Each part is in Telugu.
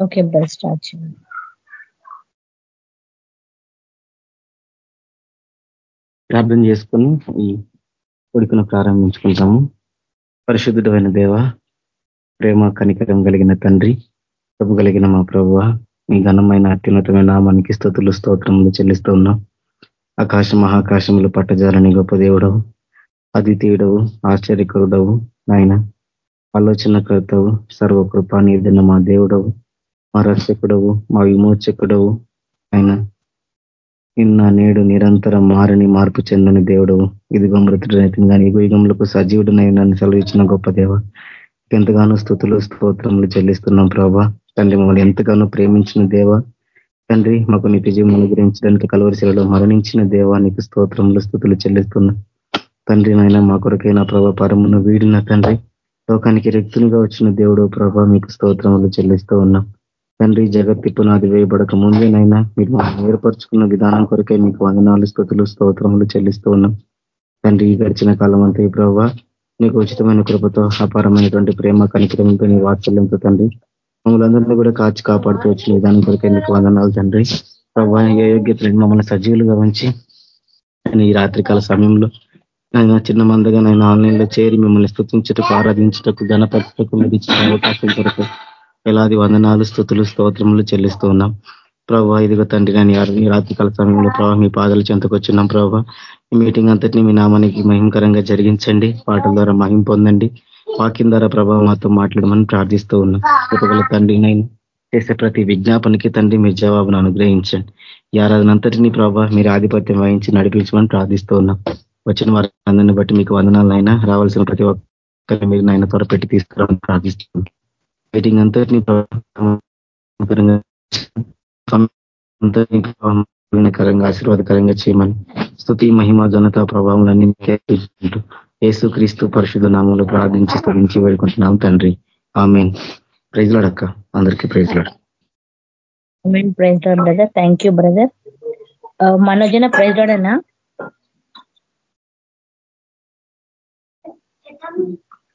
ఓకే బ్రదర్ స్టార్ట్ చేయండి. ప్రార్థన చేసుకుని ఈ కొడుకును ప్రారంభించుకుంటాము పరిశుద్ధుడమైన దేవ ప్రేమ కనికరం కలిగిన తండ్రి ప్రభు కలిగిన మా ప్రభువ మీ ఘనమైన అత్యున్నతమైన నామానికి స్థుతులు స్తోత్రములు చెల్లిస్తూ ఉన్నాం. ఆకాశ మహాకాశములు పట్టజాలని గొప్ప దేవుడవు అద్వితీయుడవు ఆశ్చర్యకరుడవు నాయన ఆలోచనకర్తవు సర్వకృపా నిర్దిన మా దేవుడవు. మా రక్షకుడవు మా విమోచకుడవు ఆయన నిన్న నేడు నిరంతరం మారని మార్పు చెందని దేవుడు ఇదిగో మృతుడైతుంది కానీ ఇగో సజీవుడినై నన్ను సెలవిచ్చిన గొప్ప దేవ. ఎంతగానో స్థుతులు స్తోత్రములు చెల్లిస్తున్నాం ప్రభా. తండ్రి మమ్మల్ని ఎంతగానో ప్రేమించిన దేవ. తండ్రి మాకు నిత్య జీవం అనుగ్రహించడానికి కలవరిశిలలో మరణించిన దేవా నీకు స్తోత్రములు స్థుతులు చెల్లిస్తున్నాం. తండ్రి నాయన మా కొరకైన ప్రభా పరమును వీడిన తండ్రి లోకానికి రెక్తులుగా వచ్చిన దేవుడు ప్రభా మీకు స్తోత్రములు చెల్లిస్తూ ఉన్నాం. తండ్రి జగత్తి పునాది వేయబడక ముందేనైనా మీరు ఏర్పరచుకున్న విధానం కొరకే మీకు వందనాలు స్థుతులు స్తోత్రములు చెల్లిస్తూ ఉన్నాం. తండ్రి గడిచిన కాలం అంతా ఈ ప్రభావ నీకు ఉచితమైన కృపతో అపారమైనటువంటి ప్రేమ కనికరంతో నీ వాత్సల్యంతో తండ్రి మమ్మల్ని కూడా కాచి కాపాడుతూ వచ్చిన విధానం కొరకే నీకు వందనాలు తండ్రి. ప్రభా ఏ యోగ్యతలను మమ్మల్ని సజీవులుగా ఉంచి ఈ రాత్రికాల సమయంలో ఆయన చిన్న మందగా నేను ఆన్లైన్లో చేరి మిమ్మల్ని స్థుతించటకు ఆరాధించటకు గణపరచటకు మీరు ఇచ్చిన అవకాశం కొరకు ఎలాది వందనాలు స్థుతులు స్తోత్రములు చెల్లిస్తూ ఉన్నాం. ప్రభావ ఇదిగో తండ్రి నేను రాత్రికాల సమయంలో ప్రభావ మీ పాదల చెంతకొచ్చున్నాం ప్రభావ ఈ మీటింగ్ అంతటిని మీ నామానికి మహిమకరంగా జరిగించండి. పాటల ద్వారా మహిం పొందండి. వాక్యం ద్వారా ప్రభావ మాతో మాట్లాడమని ప్రార్థిస్తూ ఉన్నాం. కృపగల తండ్రి నేను చేసే ప్రతి విజ్ఞాపనకి తండ్రి మీ జవాబును అనుగ్రహించండి. ఈ ఆరాధనంతటినీ ప్రభావ మీరు ఆధిపత్యం వహించి నడిపించమని ప్రార్థిస్తూ ఉన్నాం. వచ్చిన వారందరిని బట్టి మీకు వందనాలైనా రావాల్సిన ప్రతి ఒక్కరిని మీరు నాయన త్వరపెట్టి తీసుకురావాలని ప్రార్థిస్తున్నాం మీటింగ్ అంతటినీ కరంగా ఆశీర్వాదకరంగా చేయమని స్థుతి మహిమ జనత ప్రభావం యేసు క్రీస్తు పరిశుద్ధ నామంలో ప్రార్థించి స్థుతించి వేడుకుంటున్నాం తండ్రి ప్రైజ్ ప్రైజ్లాడ్ అక్క అందరికీ praise Lord praise Lord brother thank you brother మనోజన praise Lord అన్నా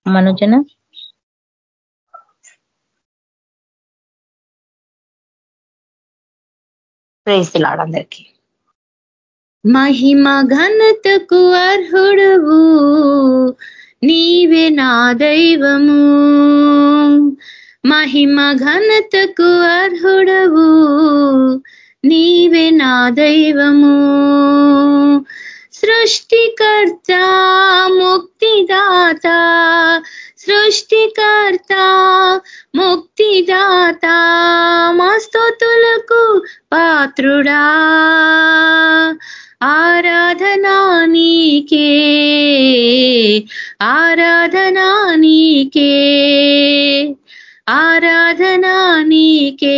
మనోజన ప్రేస్తున్నాడు అందరికీ. మహిమ ఘనతకు అర్హుడవు నీవే నా దైవము. మహిమ ఘనతకు అర్హుడవు నీవే నా దైవము. సృష్టికర్త ముక్తిదాత. సృష్టికర్త ముక్తిదాత. మస్తుతులకు పాత్రుడా. ఆరాధనా నీకే. ఆరాధనా నీకే. ఆరాధనా నీకే.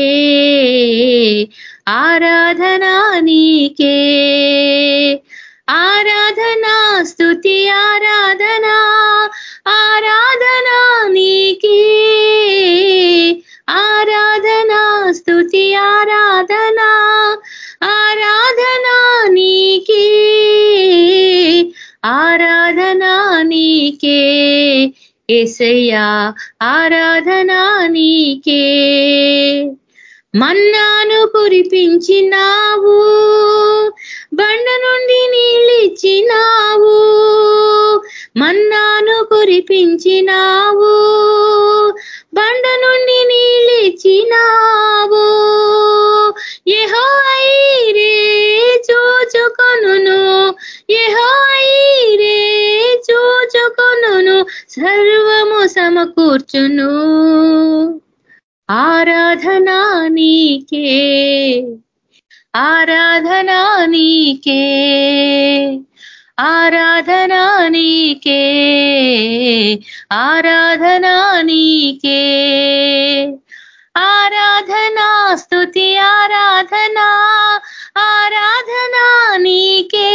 ఆరాధనా నీకే. ఆరాధనా స్థుతి ఆరాధనా ఆరాధనా నీకే. ఆరాధనా స్థుతి ఆరాధనా ఆరాధనా నీకే. ఆరాధనా నీకే. ఎసయ్యా ఆరాధనా నీకే. మన్నాను కురిపించినావు. బండ నుండి నీళ్ళిచ్చినావు మన్నాను కురిపించినావు. బండ నుండి నీళ్ళిచ్చినావు ఏహో ఐరే చూచుకొను ఏహో ఐరే చూచుకొను సర్వము సమకూర్చును. ఆరాధనా నీకే. ఆరాధనా నీకే ఆరాధనా నీకే ఆరాధనా నీకే. ఆరాధనా స్థుతి ఆరాధనా ఆరాధనా నీకే.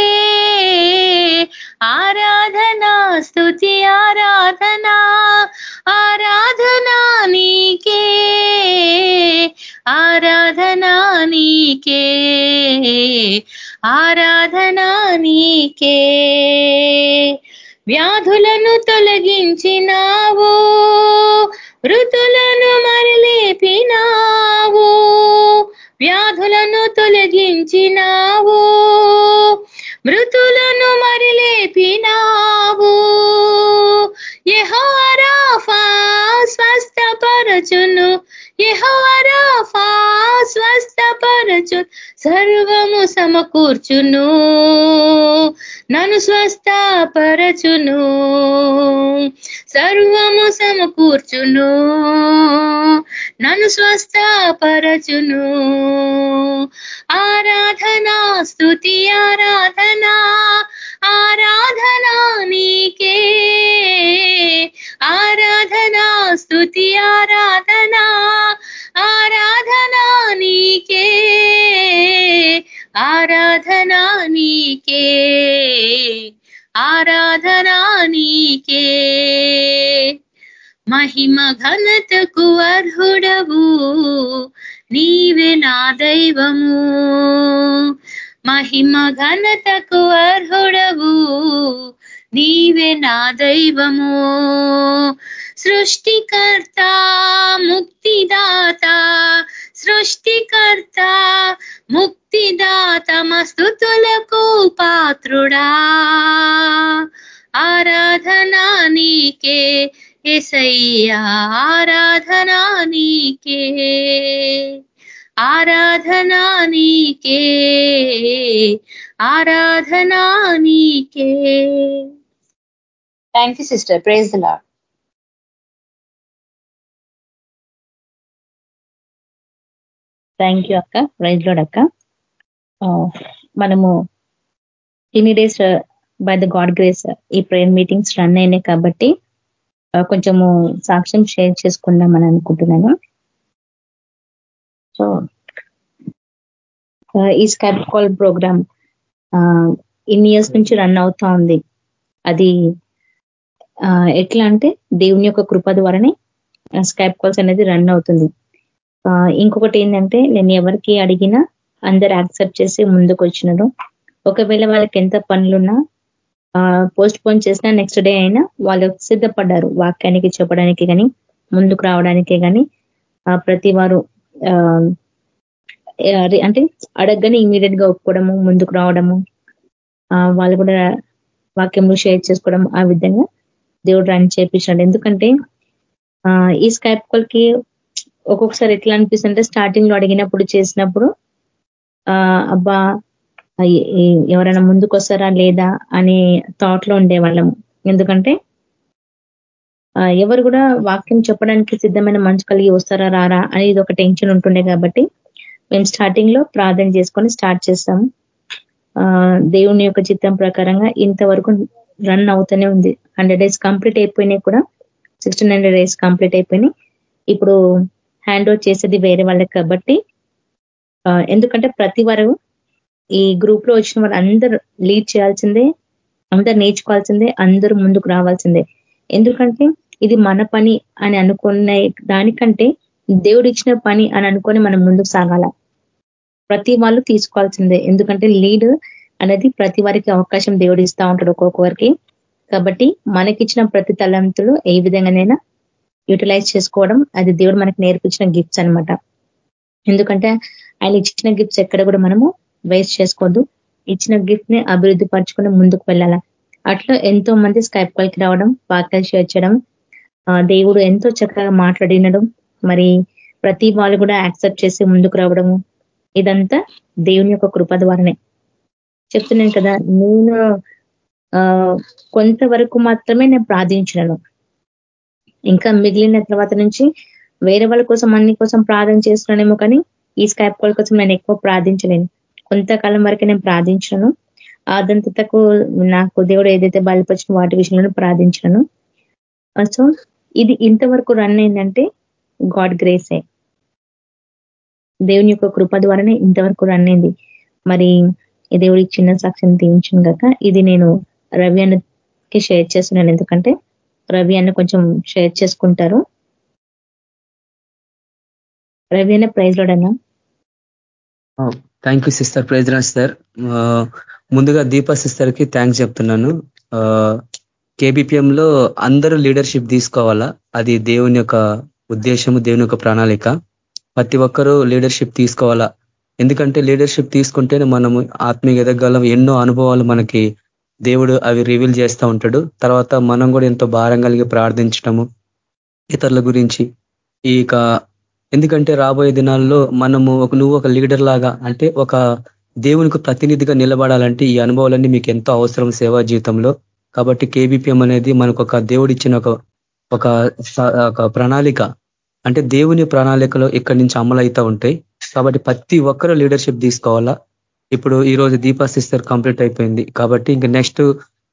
ఆరాధనా స్థుతి ఆరాధనా నీకే. వ్యాధులను తొలగించినావు ఋతులను మరలేపినావు మృతులను తొలగించినావు మృతులను మరి లేపినావు యహోరాఫా స్వస్థపరచును యహోరాఫా స్వస్థపరచును. సర్వము సమకూర్చును. నన్ను స్వస్థపరచును. సర్వము సమకూర్చును. నన్ను స్వస్థపరచును. ఆరాధనా స్థుతి ఆరాధనా ఆరాధనా నీకే. ఆరాధనా స్థుతి ఆరాధనా ఆరాధనా నీకే ఆరాధనా నీకే ఆరాధనా నీకే. మహిమ ఘనతకు అర్హుడవు నీవే నా దైవము. మహిమ ఘనతకు అర్హుడవు నీవే నా దైవము. సృష్టికర్త ముక్తిదాత సృష్టికర్త ముక్తిదాత మస్తుతులకు పాత్రుడా ఆరాధనా నీకే ఎసయ్యా ఆరాధనా నీకే ఆరాధనా నీకే ఆరాధనా నీకే thank you sister praise Lord thank you అక్క. ప్రైజ్ లోడ్ అక్క. మనము ఇన్ని days by the God grace ఈ ప్రేయర్ మీటింగ్స్ రన్ అయినాయి కాబట్టి uh, కొంచెము సాక్ష్యం షేర్ చేసుకుందామని అనుకుంటున్నాను. సో uh, ఈ స్కైప్ కాల్ ప్రోగ్రామ్ ఇన్ని ఇయర్స్ నుంచి రన్ అవుతా ఉంది. అది uh, ఎట్లా అంటే దేవుని యొక్క కృప ద్వారానే స్కైప్ కాల్స్ అనేది రన్ అవుతుంది. ఇంకొకటి ఏంటంటే నేను ఎవరికి అడిగినా అందరు యాక్సెప్ట్ చేసి ముందుకు వచ్చినారు ఒకవేళ వాళ్ళకి ఎంత పనులున్నా పోస్ట్ పోన్ చేసినా నెక్స్ట్ డే అయినా వాళ్ళు సిద్ధపడ్డారు వాక్యానికి చెప్పడానికి కానీ ముందుకు రావడానికే కానీ ప్రతి వారు అంటే అడగగానే ఇమీడియట్గా ఒప్పుకోవడము ముందుకు రావడము వాళ్ళు కూడా వాక్యములు షేర్ చేసుకోవడం ఆ విధంగా దేవుడు రన్ చేపించాడు ఎందుకంటే ఈ స్కైప్ కాల్కి ఒక్కొక్కసారి ఎట్లా అనిపిస్తుంటే స్టార్టింగ్లో అడిగినప్పుడు చేసినప్పుడు అబ్బా ఎవరైనా ముందుకొస్తారా లేదా అనే థాట్లో ఉండేవాళ్ళము. ఎందుకంటే ఎవరు కూడా వాక్యం చెప్పడానికి సిద్ధమైన మంచు కలిగి వస్తారా రారా అనేది ఒక టెన్షన్ ఉంటుండే కాబట్టి మేము స్టార్టింగ్లో ప్రార్థన చేసుకొని స్టార్ట్ చేస్తాము. దేవుని యొక్క చిత్రం ప్రకారంగా ఇంతవరకు రన్ అవుతూనే ఉంది. హండ్రెడ్ డేస్ కంప్లీట్ అయిపోయినాయి కూడా సిక్స్టీన్ హండ్రెడ్ డేస్ కంప్లీట్ అయిపోయినాయి. ఇప్పుడు హ్యాండ్ ఓవర్ చేసేది వేరే వాళ్ళకి కాబట్టి ఎందుకంటే ప్రతి వరకు ఈ గ్రూప్లో వచ్చిన వాళ్ళు అందరూ లీడ్ చేయాల్సిందే అందరు నేర్చుకోవాల్సిందే అందరూ ముందుకు రావాల్సిందే. ఎందుకంటే ఇది మన పని అని అనుకునే దానికంటే దేవుడు ఇచ్చిన పని అని అనుకొని మనం ముందుకు సాగాల. ప్రతి వాళ్ళు తీసుకోవాల్సిందే. ఎందుకంటే లీడ్ అనేది ప్రతి వారికి అవకాశం దేవుడు ఇస్తా ఉంటాడు ఒక్కొక్కరికి. కాబట్టి మనకిచ్చిన ప్రతి తలంతులు ఏ విధంగానైనా యూటిలైజ్ చేసుకోవడం అది దేవుడు మనకి నేర్పించిన గిఫ్ట్స్ అనమాట ఎందుకంటే ఆయన ఇచ్చిన గిఫ్ట్స్ ఎక్కడ కూడా మనము వేస్ట్ చేసుకోవద్దు. ఇచ్చిన గిఫ్ట్ని అభివృద్ధి పరచుకుని ముందుకు వెళ్ళాల. అట్లా ఎంతో మంది స్కైప్ కాల్కి రావడం వాక్యాలు షేర్ చేయడం దేవుడు ఎంతో చక్కగా మాట్లాడినడం మరి ప్రతి వాళ్ళు కూడా యాక్సెప్ట్ చేసి ముందుకు రావడము ఇదంతా దేవుని యొక్క కృప ద్వారానే. చెప్తున్నాను కదా నేను కొంతవరకు మాత్రమే నేను ప్రార్థించినను. ఇంకా మిగిలిన తర్వాత నుంచి వేరే వాళ్ళ కోసం అన్ని కోసం ప్రార్థన చేస్తున్నానేమో కానీ ఈ స్కైప్ కాల్ కోసం నేను ఎక్కువ ప్రార్థించలేను. కొంతకాలం వరకు నేను ప్రార్థించను. ఆదంతతకు నాకు దేవుడు ఏదైతే బయలుపరిచిన వాటి విషయంలో ప్రార్థించను. సో ఇది ఇంతవరకు రన్ అయిందంటే గాడ్ గ్రేసే దేవుని యొక్క కృప ద్వారానే ఇంతవరకు రన్ అయింది. మరి దేవుడికి చిన్న సాక్ష్యం తీయించిన కాక ఇది నేను రవి అన్నకి షేర్ చేస్తున్నాను. ఎందుకంటే రవి అన్న కొంచెం షేర్ చేసుకుంటారు. రవి అన్న ప్రైజ్ లోడన్నా థ్యాంక్ యూ సిస్టర్ ప్రైజ్ రాజ్ సార్. ముందుగా దీప సిస్టర్కి థ్యాంక్స్ చెప్తున్నాను. కేబిపిఎంలో అందరూ లీడర్షిప్ తీసుకోవాలా? అది దేవుని యొక్క ఉద్దేశము దేవుని యొక్క ప్రణాళిక. ప్రతి ఒక్కరూ లీడర్షిప్ తీసుకోవాలా? ఎందుకంటే లీడర్షిప్ తీసుకుంటేనే మనము ఆత్మీయ ఎదగలం ఎన్నో అనుభవాలు మనకి దేవుడు అవి రివీల్ చేస్తూ ఉంటాడు. తర్వాత మనం కూడా ఎంతో భారం కలిగి ప్రార్థించటము ఇతరుల గురించి. ఈ ఎందుకంటే రాబోయే దినాల్లో మనము ఒక నువ్వు ఒక లీడర్ లాగా అంటే ఒక దేవునికి ప్రతినిధిగా నిలబడాలంటే ఈ అనుభవాలన్నీ మీకు ఎంతో అవసరం సేవా జీవితంలో. కాబట్టి కేబీపీఎం అనేది మనకు ఒక దేవుడిచ్చిన ఒక ఒక ప్రణాళిక. అంటే దేవుని ప్రణాళికలో ఇక్కడి నుంచి అమలు అవుతూ ఉంటాయి. కాబట్టి ప్రతి ఒక్కరూ లీడర్షిప్ తీసుకోవాలా? ఇప్పుడు ఈ రోజు దీపా సిస్టర్ కంప్లీట్ అయిపోయింది. కాబట్టి ఇంక నెక్స్ట్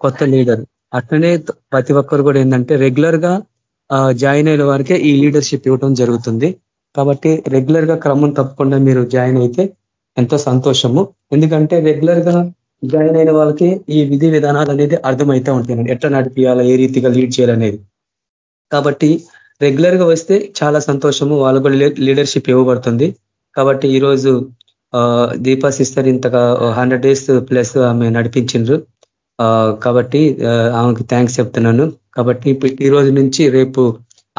కొత్త లీడర్. అట్లనే ప్రతి ఒక్కరు కూడా ఏంటంటే రెగ్యులర్గా జాయిన్ అయిన వారికే ఈ లీడర్షిప్ ఇవ్వడం జరుగుతుంది. కాబట్టి రెగ్యులర్గా క్రమం తప్పకుండా మీరు జాయిన్ అయితే ఎంతో సంతోషము. ఎందుకంటే రెగ్యులర్గా జాయిన్ అయిన వాళ్ళకి ఈ విధి విధానాలు అనేది అర్థమవుతూ ఉంటాయి. ఎట్లా నడిపియాలా ఏ రీతిగా లీడ్ చేయాలనేది. కాబట్టి రెగ్యులర్గా వస్తే చాలా సంతోషము. వాళ్ళు కూడా లీడర్షిప్ ఇవ్వబడుతుంది. కాబట్టి ఈరోజు దీపా సిస్టర్ ఇంతగా హండ్రెడ్ డేస్ ప్లస్ ఆమె నడిపించిండ్రు. కాబట్టి ఆమెకి థ్యాంక్స్ చెప్తున్నాను. కాబట్టి ఈ రోజు నుంచి రేపు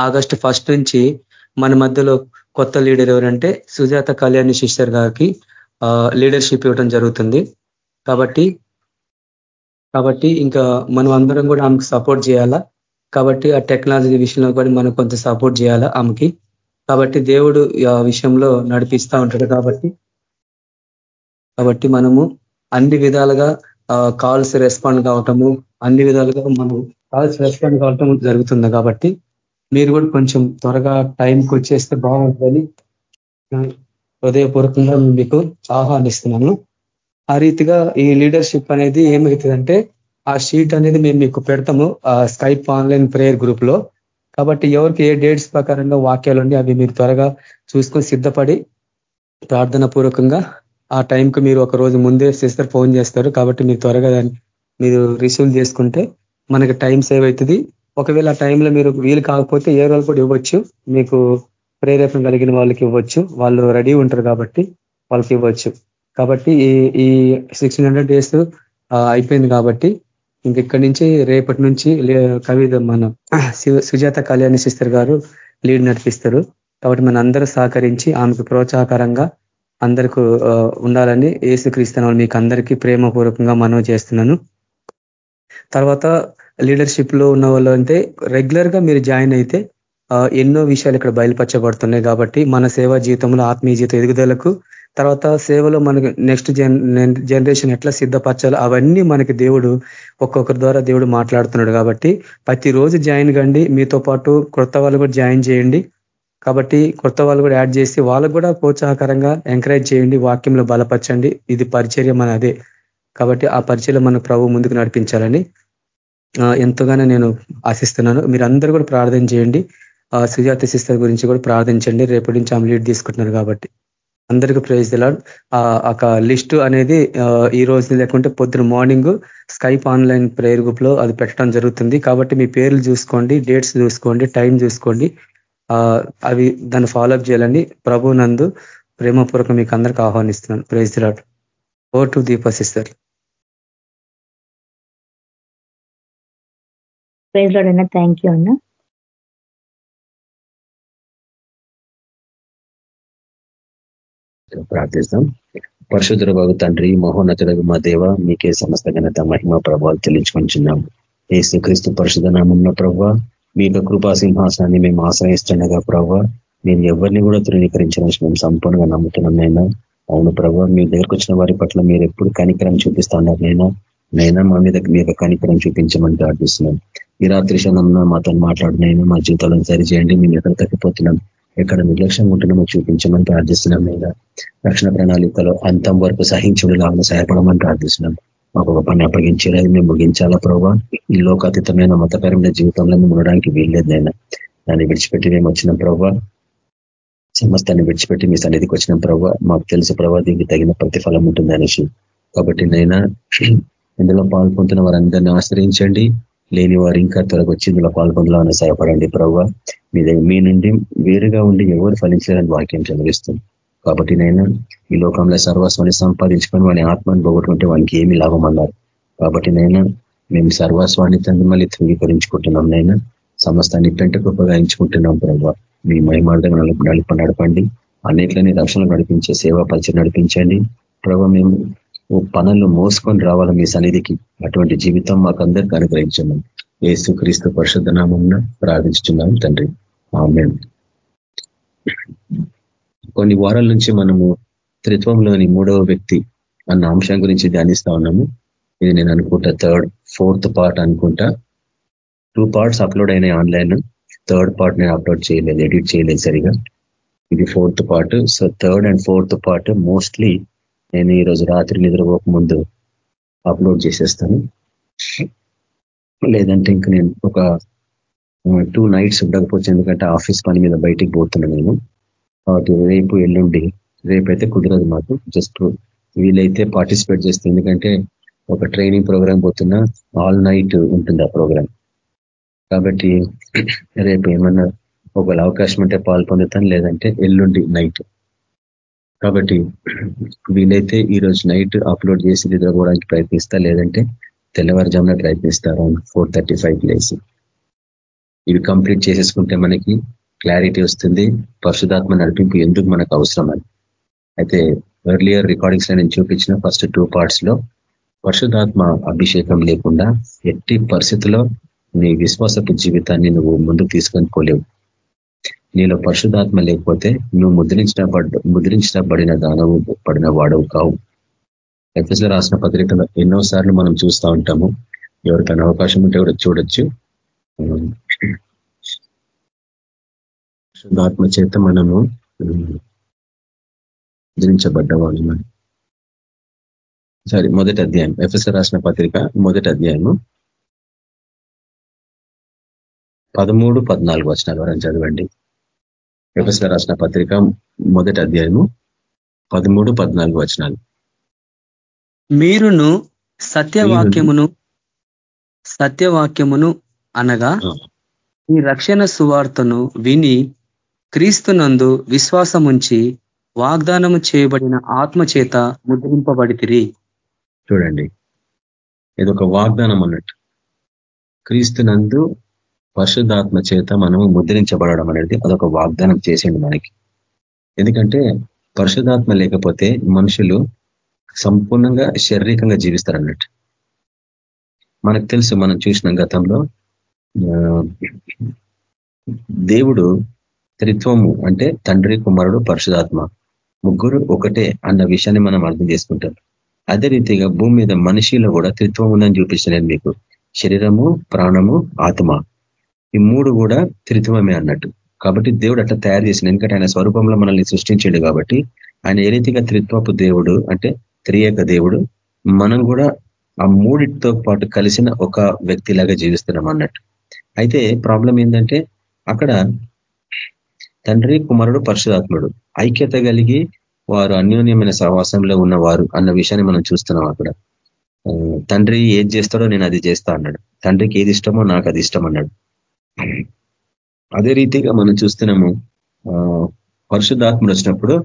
ఆగస్ట్ ఫస్ట్ నుంచి మన మధ్యలో కొత్త లీడర్ ఎవరంటే సుజాత కళ్యాణి సిస్టర్ గారికి లీడర్షిప్ ఇవ్వడం జరుగుతుంది. కాబట్టి కాబట్టి ఇంకా మనం అందరం కూడా ఆమెకు సపోర్ట్ చేయాలా? కాబట్టి ఆ టెక్నాలజీ విషయంలో కూడా మనం కొంత సపోర్ట్ చేయాలా ఆమెకి? కాబట్టి దేవుడు ఆ విషయంలో నడిపిస్తూ ఉంటాడు కాబట్టి కాబట్టి మనము అన్ని విధాలుగా కాల్స్ రెస్పాండ్ కావటము అన్ని విధాలుగా మనం కాల్స్ రెస్పాండ్ కావటం జరుగుతుంది కాబట్టి మీరు కూడా కొంచెం త్వరగా టైంకి వచ్చేస్తే బాగుంటుందని హృదయపూర్వకంగా మీకు ఆహ్వానిస్తున్నాను. ఆ రీతిగా ఈ లీడర్షిప్ అనేది ఏమవుతుందంటే ఆ షీట్ అనేది మేము మీకు పెడతాము ఆ స్కైప్ ఆన్లైన్ ప్రేయర్ గ్రూప్లో. కాబట్టి ఎవరికి ఏ డేట్స్ ప్రకారంగా వాక్యాలు ఉండి అవి మీరు త్వరగా చూసుకొని సిద్ధపడి ప్రార్థన పూర్వకంగా ఆ టైంకి మీరు ఒక రోజు ముందే సిస్టర్ ఫోన్ చేస్తారు. కాబట్టి మీరు త్వరగా దాన్ని మీరు రిసీవ్ చేసుకుంటే మనకి టైం సేవ్ అవుతుంది. ఒకవేళ ఆ టైంలో మీరు వీలు కాకపోతే ఏ రోజు కూడా ఇవ్వచ్చు. మీకు ప్రేరేపణ కలిగిన వాళ్ళకి ఇవ్వచ్చు. వాళ్ళు రెడీ ఉంటారు కాబట్టి వాళ్ళకి ఇవ్వచ్చు. కాబట్టి ఈ ఈ సిక్స్టీన్ హండ్రెడ్ డేస్ అయిపోయింది కాబట్టి ఇంక ఇక్కడి నుంచి రేపటి నుంచి కవిత మన సుజాత కళ్యాణి సిస్టర్ గారు లీడ్ నడిపిస్తారు. కాబట్టి మన అందరూ సహకరించి ఆమెకు ప్రోత్సాహకరంగా అందరికీ ఉండాలని ఏసు ఏసుక్రీస్తున్న మీకు అందరికీ ప్రేమపూర్వకంగా మనవి చేస్తున్నాను. తర్వాత లీడర్షిప్లో ఉన్న వాళ్ళు అంటే రెగ్యులర్గా మీరు జాయిన్ అయితే ఎన్నో విషయాలు ఇక్కడ బయలుపరచబడుతున్నాయి కాబట్టి మన సేవా జీవితంలో ఆత్మీయ జీవిత ఎదుగుదలకు తర్వాత సేవలో మనకి నెక్స్ట్ జనరేషన్ ఎట్లా సిద్ధపరచాలో అవన్నీ మనకి దేవుడు ఒక్కొక్కరి ద్వారా దేవుడు మాట్లాడుతున్నాడు కాబట్టి ప్రతిరోజు జాయిన్ కండి. మీతో పాటు కొత్త వాళ్ళు కూడా జాయిన్ చేయండి. కాబట్టి కొత్త వాళ్ళు కూడా యాడ్ చేసి వాళ్ళకు కూడా ప్రోత్సాహకరంగా ఎంకరేజ్ చేయండి వాక్యంలో బలపరచండి. ఇది పరిచర్య మన అదే. కాబట్టి ఆ పరిచయలో మన ప్రభు ముందుకు నడిపించాలని ఎంతగానో నేను ఆశిస్తున్నాను. మీరు అందరూ కూడా ప్రార్థన చేయండి. సుజాత సిస్టర్ గురించి కూడా ప్రార్థించండి. రేపటి నుంచి ఆమె లీడ్ తీసుకుంటున్నారు కాబట్టి. అందరికీ ప్రైజ్ తెలాడు ఒక లిస్ట్ అనేది ఈ రోజు లేకుంటే పొద్దున మార్నింగ్ స్కైప్ ఆన్లైన్ ప్రేయర్ గ్రూప్లో అది పెట్టడం జరుగుతుంది. కాబట్టి మీ పేర్లు చూసుకోండి డేట్స్ చూసుకోండి టైం చూసుకోండి. అవి దాన్ని ఫాలోఅప్ చేయాలని ప్రభు నందు ప్రేమపూర్వకం మీకు అందరికి ఆహ్వానిస్తున్నాను. Praise the Lord oh to Deepa sister praise Lord అన్న. థ్యాంక్ యూ అన్న. ప్రార్థిస్తాం. పరశుధర బాబు తండ్రి మహోన్నతులకు మా దేవ మీకే సమస్త ఘనత మహిమ ప్రభావాలు చెల్లించుకుంటున్నాం ఏసు క్రీస్తు పరిశుధ నామంలో ప్రభావ మీ యొక్క కృపా సింహాసనాన్ని మేము ఆశ్రయిస్తుండగా ప్రభావ నేను ఎవరిని కూడా ధృవీకరించిన మేము సంపూర్ణంగా నమ్ముతున్నాం నైనా. అవును ప్రభావ మీ దగ్గరకు వచ్చిన వారి పట్ల మీరు ఎప్పుడు కనికరం చూపిస్తున్నారు నైనా. నైనా మా మీద మీ యొక్క కనికరం చూపించమని ప్రార్థిస్తున్నాం. ఈ రాత్రి క్షణంలో మాతో మాట్లాడినైనా మా జీవితాలను సరిచేయండి. మేము ఎక్కడ తగ్గిపోతున్నాం ఎక్కడ నిర్లక్ష్యంగా ఉంటున్నామో చూపించమని ప్రార్థిస్తున్నాం లేదా రక్షణ ప్రణాళికలో అంతం వరకు సహించుడులాగా సహాయపడమని ప్రార్థిస్తున్నాం. మాకు ఒక పని అప్పగించేది మేము ముగించాలా ప్రభావ? ఈ లోకాతీతమైన మతపరమైన జీవితంలో మేము ఉండడానికి వీల్లేదు నాయన. దాన్ని విడిచిపెట్టి మేము వచ్చిన ప్రభావ. సమస్తాన్ని విడిచిపెట్టి మీ సన్నిధికి వచ్చిన ప్రభావ. మాకు తెలిసి ప్రభావ దీనికి తగిన ప్రతిఫలం ఉంటుంది అనేసి. కాబట్టి నైనా ఇందులో పాల్పొందుతున్న వారందరినీ ఆశ్రయించండి. లేని వారు ఇంకా త్వరగా వచ్చి ఇందులో పాల్పొందాలని సహాయపడండి ప్రభావ. మీ మీ నుండి వేరుగా ఉండి ఎవరు ఫలించాలని వాక్యం చదివిస్తుంది. కాబట్టి నైనా ఈ లోకంలో సర్వస్వాన్ని సంపాదించుకొని వాని ఆత్మని పోగొట్టుకుంటే వానికి ఏమి లాభం అన్నారు. కాబట్టి నైనా మేము సర్వస్వాన్ని తండ్రి మళ్ళీ ధృవీకరించుకుంటున్నాం నైనా సమస్తాన్ని పెంట గొప్పగా ఎంచుకుంటున్నాం ప్రభావ మీ మహిమార్థం నడిప నడపండి. అన్నిట్లని రక్షణ నడిపించే సేవా పరిచయం నడిపించండి. ప్రభావ మేము పనులు మోసుకొని రావాలి మీ సన్నిధికి. అటువంటి జీవితం మాకందరికి అనుగ్రహించండి ఏసు క్రీస్తు పరిశుద్ధ నామం ప్రార్థించుతున్నాం తండ్రి. ఆమె కొన్ని వారాల నుంచి మనము త్రిత్వంలోని మూడవ వ్యక్తి అన్న అంశం గురించి ధ్యానిస్తా ఉన్నాము. ఇది నేను అనుకుంటా థర్డ్ ఫోర్త్ పార్ట్ అనుకుంటా. టూ పార్ట్స్ అప్లోడ్ అయినాయి ఆన్లైన్ థర్డ్ పార్ట్ నేను అప్లోడ్ చేయలేదు ఎడిట్ చేయలేదు సరిగా. ఇది fourth part so third and fourth part mostly నేను ఈరోజు రాత్రి నిద్రపోక ముందు అప్లోడ్ చేసేస్తాను. లేదంటే ఇంక నేను ఒక టూ నైట్స్ ఉండకపోవచ్చు. ఎందుకంటే ఆఫీస్ పని మీద బయటికి పోతున్నాను నేను. కాబట్టి రేపు ఎల్లుండి రేపైతే కుదరదు మాకు. జస్ట్ వీలైతే పార్టిసిపేట్ చేస్తే ఎందుకంటే ఒక ట్రైనింగ్ ప్రోగ్రామ్ పోతున్నా ఆల్ నైట్ ఉంటుంది ఆ ప్రోగ్రామ్. కాబట్టి రేపు ఏమన్నా ఒకవేళ అవకాశం ఉంటే పాల్పొందుతాను లేదంటే ఎల్లుండి నైట్. కాబట్టి వీలైతే ఈరోజు నైట్ అప్లోడ్ చేసి నిద్రపోవడానికి ప్రయత్నిస్తా లేదంటే తెల్లవారుజామున ప్రయత్నిస్తారు ఫోర్ థర్టీ ఫైవ్ లేసి. ఇవి కంప్లీట్ చేసేసుకుంటే మనకి క్లారిటీ వస్తుంది. పరిశుధాత్మ నడిపింపు ఎందుకు మనకు అవసరం అని. అయితే ఎర్లియర్ రికార్డింగ్స్లో నేను చూపించిన ఫస్ట్ టూ పార్ట్స్లో పరిశుధాత్మ అభిషేకం లేకుండా ఎట్టి పరిస్థితిలో నీ విశ్వాసపు జీవితాన్ని నువ్వు ముందుకు తీసుకొని పోలేవు. నీలో పరిశుధాత్మ లేకపోతే నువ్వు ముద్రించిన ముద్రించబడిన దానవు పడిన వాడవు కావు. ఎఫ్ఎస్లో రాసిన పత్రికలో ఎన్నోసార్లు మనం చూస్తూ ఉంటాము. ఎవరికైనా అవకాశం ఉంటే కూడా చూడొచ్చు. శుద్ధాత్మ చేత మనము ముద్రించబడ్డవాళ్ళు మనం సారీ మొదటి అధ్యాయం. ఎఫ్ఎస్ రాసిన పత్రిక మొదటి అధ్యాయము. పదమూడు పద్నాలుగు వచనాల వరకు చదవండి. ఎఫ్ఎస్ రాసిన పత్రిక మొదటి అధ్యాయము. పదమూడు పద్నాలుగు వచనాలు. మీరును సత్యవాక్యమును సత్యవాక్యమును అనగా ఈ రక్షణ సువార్తను విని క్రీస్తునందు విశ్వాసముంచి వాగ్దానము చేయబడిన ఆత్మ చేత ముద్రింపబడితిరి. చూడండి. ఇది ఒక వాగ్దానం అన్నట్టు. క్రీస్తునందు పరిశుద్ధాత్మ చేత మనము ముద్రించబడడం అనేది అదొక వాగ్దానం చేసింది మనకి. ఎందుకంటే పరిశుధాత్మ లేకపోతే మనుషులు సంపూర్ణంగా శారీరకంగా జీవిస్తారు అన్నట్టు మనకు తెలుసు మనం చూసిన గతంలో దేవుడు త్రిత్వము అంటే తండ్రి కుమారుడు పరిశుధాత్మ. ముగ్గురు ఒకటే అన్న విషయాన్ని మనం అర్థం చేసుకుంటాం. అదే రీతిగా భూమి మీద మనిషిలో కూడా త్రిత్వం ఉందని చూపించలేదు మీకు. శరీరము ప్రాణము ఆత్మ. ఈ మూడు కూడా త్రిత్వమే అన్నట్టు. కాబట్టి దేవుడు అట్లా తయారు చేసిన ఎందుకంటే ఆయన స్వరూపంలో మనల్ని సృష్టించాడు కాబట్టి ఆయన ఏ రీతిగా త్రిత్వపు దేవుడు అంటే త్రియేక దేవుడు మనం కూడా ఆ మూడిటితో పాటు కలిసిన ఒక వ్యక్తిలాగా జీవిస్తున్నాం అన్నట్టు. అయితే ప్రాబ్లం ఏంటంటే అక్కడ తండ్రి కుమారుడు పరిశుధాత్ముడు ఐక్యత కలిగి వారు అన్యోన్యమైన సహవాసంలో ఉన్నవారు అన్న విషయాన్ని మనం చూస్తున్నాం అక్కడ. తండ్రి ఏది చేస్తాడో నేను అది చేస్తా అన్నాడు. తండ్రికి ఏది ఇష్టమో నాకు అది ఇష్టం అన్నాడు. అదే రీతిగా మనం చూస్తున్నాము పరిశుద్ధాత్ముడు వచ్చినప్పుడు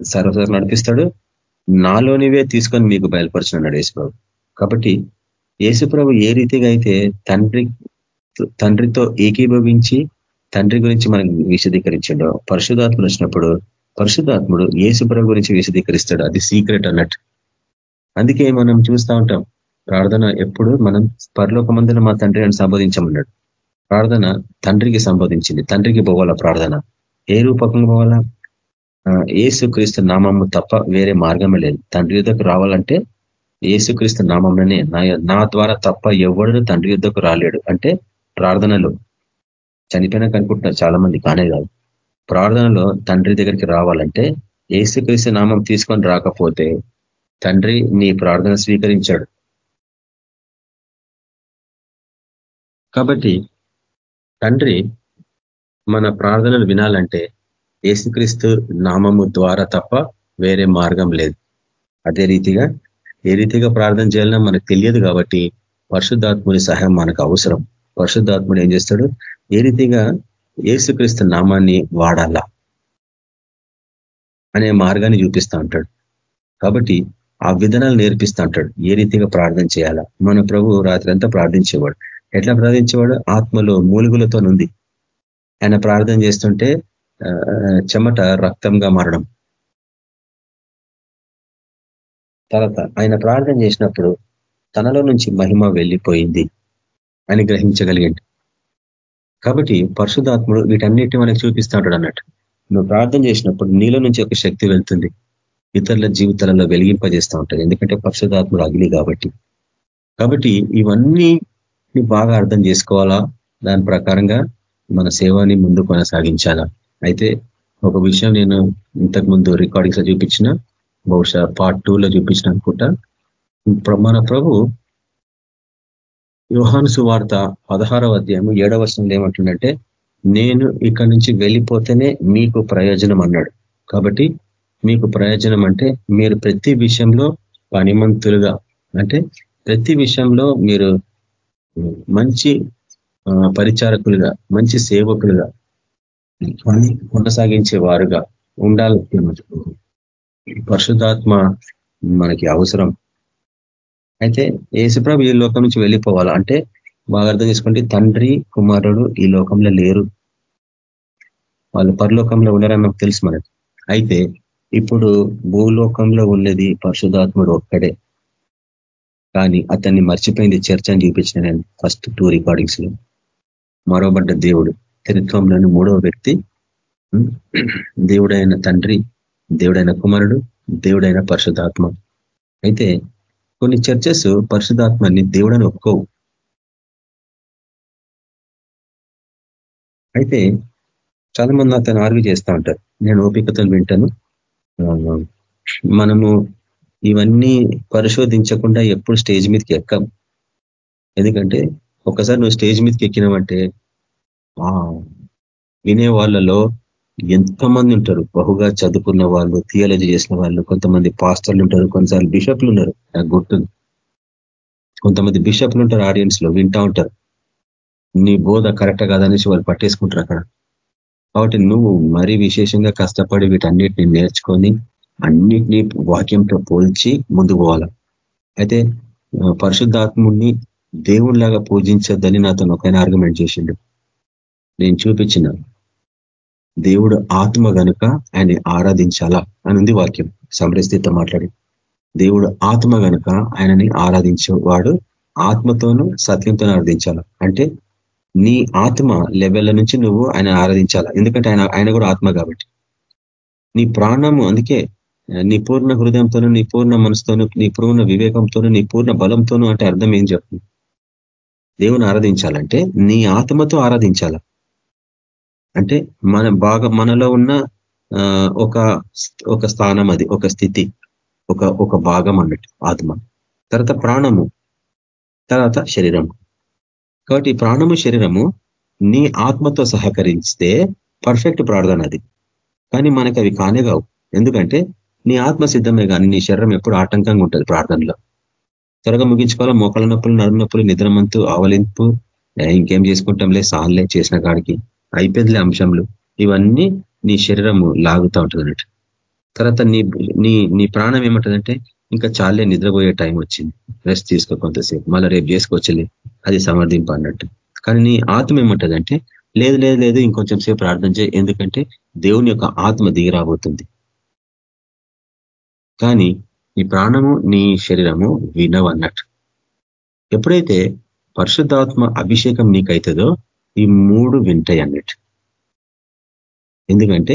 సర్వసర్ నడిపిస్తాడు. నాలోనివే తీసుకొని మీకు బయలుపరుచున్నాడు యేసుప్రభు. కాబట్టి యేసుప్రభు ఏ రీతిగా అయితే తండ్రి తండ్రితో ఏకీభవించి తండ్రి గురించి మనం విశదీకరించండు. పరిశుధాత్ముడు వచ్చినప్పుడు పరిశుధాత్ముడు యేసుప్రభు గురించి విశదీకరిస్తాడు. అది సీక్రెట్ అన్నట్టు. అందుకే మనం చూస్తూ ఉంటాం ప్రార్థన ఎప్పుడు మనం పరలోకమందున మా తండ్రి అని సంబోధించమన్నాడు. ప్రార్థన తండ్రికి సంబోధించింది తండ్రికి పోవాలా ప్రార్థన? ఏ రూపకంగా పోవాలా? ఏసుక్రీస్తు నామము తప్ప వేరే మార్గమే లేదు. తండ్రి యుద్ధకు రావాలంటే ఏసుక్రీస్తు నామంలోనే నా ద్వారా తప్ప ఎవడు తండ్రి యుద్ధకు రాలేడు. అంటే ప్రార్థనలు చనిపోయినాక అనుకుంటున్నారు చాలా మంది కానే కాదు. ప్రార్థనలో తండ్రి దగ్గరికి రావాలంటే ఏసుక్రీస్తు నామం తీసుకొని రాకపోతే తండ్రి నీ ప్రార్థన స్వీకరించాడు. కాబట్టి తండ్రి మన ప్రార్థనలు వినాలంటే ఏసుక్రీస్తు నామము ద్వారా తప్ప వేరే మార్గం లేదు. అదే రీతిగా ఏ రీతిగా ప్రార్థన చేయాలన్నా మనకు తెలియదు కాబట్టి పరిశుద్ధాత్ముని సహాయం మనకు అవసరం. పరిశుద్ధాత్ముడు ఏం చేస్తాడు? ఏ రీతిగా ఏసుక్రీస్తు నామాన్ని వాడాలా? అనే మార్గాన్ని చూపిస్తూ ఉంటాడు. కాబట్టి ఆ విధానాలు నేర్పిస్తూ ఉంటాడు. ఏ రీతిగా ప్రార్థన చేయాలా? మన ప్రభు రాత్రి అంతా ప్రార్థించేవాడు. ఎట్లా ప్రార్థించేవాడు? ఆత్మలో మూలుగులతో ఉంది ఆయన ప్రార్థన చేస్తుంటే చెమట రక్తంగా మారడం. తర్వాత ఆయన ప్రార్థన చేసినప్పుడు తనలో నుంచి మహిమ వెళ్ళిపోయింది. అని గ్రహించగలిగండి కాబట్టి పరిశుధాత్ముడు వీటన్నిటిని మనకు చూపిస్తాడు అన్నట్టు. నువ్వు ప్రార్థన చేసినప్పుడు నీలో నుంచి ఒక శక్తి వెళ్తుంది. ఇతరుల జీవితాలలో వెలిగింపజేస్తూ ఉంటుంది ఎందుకంటే పరిశుధాత్ముడు అగ్ని కాబట్టి. కాబట్టి ఇవన్నీ బాగా అర్థం చేసుకోవాలా? దాని ప్రకారంగా మన సేవని ముందు కొనసాగించాలా? అయితే ఒక విషయం నేను ఇంతకు ముందు రికార్డింగ్స్లో చూపించిన బహుశా పార్ట్ టూలో చూపించిన అనుకుంటా. మన ప్రభు యోహాను వార్త పదహారవ అధ్యాయం ఏడవ వర్షంలో ఏమంటుందంటే నేను ఇక్కడి నుంచి వెళ్ళిపోతేనే మీకు ప్రయోజనం అన్నాడు. కాబట్టి మీకు ప్రయోజనం అంటే మీరు ప్రతి విషయంలో పనిమంతులుగా అంటే ప్రతి విషయంలో మీరు మంచి పరిచారకులుగా మంచి సేవకులుగా కొనసాగించే వారుగా ఉండాలి. పరిశుద్ధాత్మ మనకి అవసరం. అయితే ఏసుప్రభు ఈ లోకం నుంచి వెళ్ళిపోవాలి? అంటే బాగా అర్థం చేసుకుంటే తండ్రి కుమారుడు ఈ లోకంలో లేరు. వాళ్ళు పరలోకంలో ఉన్నారని నాకు తెలుసు మనకి. అయితే ఇప్పుడు భూలోకంలో ఉన్నది పరిశుధాత్ముడు ఒక్కడే. కానీ అతన్ని మర్చిపోయింది చర్చ అని చూపించిన నేను ఫస్ట్ టూ రికార్డింగ్స్లో. మరోబడ్డ దేవుడు. త్రిత్వంలోని మూడవ వ్యక్తి. దేవుడైన తండ్రి దేవుడైన కుమారుడు దేవుడైన పరిశుధాత్మ అయితే కొన్ని చర్చెస్ పరిశుధాత్మని దేవుడని ఒప్పుకోవు. అయితే చాలా మంది అతను ఆర్వి చేస్తూ ఉంటారు. నేను ఓపికతో వింటాను. మనము ఇవన్నీ పరిశోధించకుండా ఎప్పుడు స్టేజ్ మీదకి ఎక్కం. ఎందుకంటే ఒకసారి నువ్వు స్టేజ్ మీదకి ఎక్కినావంటే వినే వాళ్ళలో ఎంతమంది ఉంటారు బహుగా చదువుకున్న వాళ్ళు థియాలజీ చేసిన వాళ్ళు కొంతమంది పాస్టర్లు ఉంటారు కొన్నిసార్లు బిషప్లు ఉన్నారు నాకు గుర్తుంది. కొంతమంది బిషప్లు ఉంటారు ఆడియన్స్లో వింటా ఉంటారు. నీ బోధ కరెక్ట్ కాదనేసి వాళ్ళు పట్టేసుకుంటారు అక్కడ. కాబట్టి నువ్వు మరీ విశేషంగా కష్టపడి వీటన్నిటిని నేర్చుకొని అన్నిటినీ వాక్యంతో పోల్చి ముందుకు పోవాలి? అయితే పరిశుద్ధాత్ముడిని దేవునిలాగా పూజించొద్దని నాతో ఒకైనా ఆర్గ్యుమెంట్ చేసిండు. నేను చూపించిన దేవుడు ఆత్మ గనుక ఆయన ఆరాధించాలా అని ఉంది వాక్యం. సమరస్థితితో మాట్లాడి. దేవుడు ఆత్మ గనుక ఆయనని ఆరాధించేవాడు ఆత్మతోనూ సత్యంతో ఆరాధించాల? అంటే నీ ఆత్మ లెవెల్ల నుంచి నువ్వు ఆయన ఆరాధించాలా? ఎందుకంటే ఆయన ఆయన కూడా ఆత్మ కాబట్టి. నీ ప్రాణము అందుకే నీ పూర్ణ హృదయంతోనూ నీ పూర్ణ మనసుతోనూ నీ పూర్ణ వివేకంతోనూ నీ పూర్ణ బలంతోనూ అంటే అర్థం ఏం చెప్తుంది దేవుని ఆరాధించాలంటే నీ ఆత్మతో ఆరాధించాల? అంటే మన బాగా మనలో ఉన్న ఒక ఒక స్థానం అది ఒక స్థితి ఒక ఒక భాగం అన్నట్టు ఆత్మ. తర్వాత ప్రాణము తర్వాత శరీరము కాబట్టి ప్రాణము శరీరము నీ ఆత్మతో సహకరిస్తే పర్ఫెక్ట్ ప్రార్థన అది. కానీ మనకి అవి కానే కావు. ఎందుకంటే నీ ఆత్మ సిద్ధమే కానీ నీ శరీరం ఎప్పుడు ఆటంకంగా ఉంటుంది ప్రార్థనలో. త్వరగా ముగించుకోవాలా? మోకాల నొప్పులు నడుము నొప్పులు నిద్రమంతు ఆవలింపు ఇంకేం చేసుకుంటాంలే సాన్లే చేసిన కాడికి. అయిపోయిందిలే అంశంలు ఇవన్నీ నీ శరీరము లాగుతూ ఉంటుంది అన్నట్టు తర్వాత నీ నీ నీ ప్రాణం ఏమంటుందంటే ఇంకా చాలే నిద్రపోయే టైం వచ్చింది. రెస్ట్ తీసుకో కొంతసేపు. మళ్ళీ రేపు చేసుకోవచ్చులే. అది సమర్థింపు అన్నట్టు. కానీ నీ ఆత్మ ఏమంటుందంటే లేదు లేదు లేదు ఇంకొంచెం సేపు ప్రార్థన చేయి. ఎందుకంటే దేవుని యొక్క ఆత్మ దిగి రాబోతుంది. కానీ నీ ప్రాణము నీ శరీరము వినవన్నట్టు. ఎప్పుడైతే పరిశుద్ధాత్మ అభిషేకం నీకైతుందో ఈ మూడు వింటాయి అన్నట్టు. ఎందుకంటే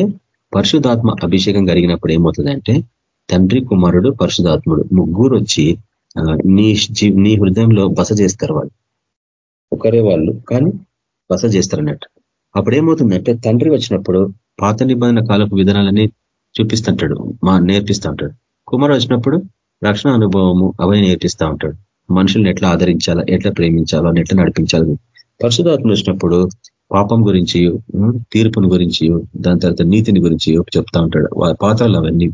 పరిశుధాత్మ అభిషేకం కలిగినప్పుడు ఏమవుతుందంటే తండ్రి కుమారుడు పరిశుధాత్ముడు ముగ్గురు వచ్చి నీ నీ హృదయంలో బస చేస్తారు వాళ్ళు. ఒకరే వాళ్ళు కానీ బస చేస్తారు అన్నట్టు. అప్పుడు ఏమవుతుందంటే తండ్రి వచ్చినప్పుడు పాత నిబంధన కాలపు విధానాలని చూపిస్తుంటాడు మా నేర్పిస్తూ ఉంటాడు కుమారు వచ్చినప్పుడు రక్షణ అనుభవము అవన్నీ నేర్పిస్తూ ఉంటాడు. మనుషుల్ని ఎట్లా ఆదరించాలా ఎట్లా ప్రేమించాలో ఎట్లా నడిపించాలి పరిశుధాత్మ వచ్చినప్పుడు పాపం గురించి తీర్పుని గురించి దాని తర్వాత నీతిని గురించి చెప్తా ఉంటాడు. పాత్రలు అవన్నీ.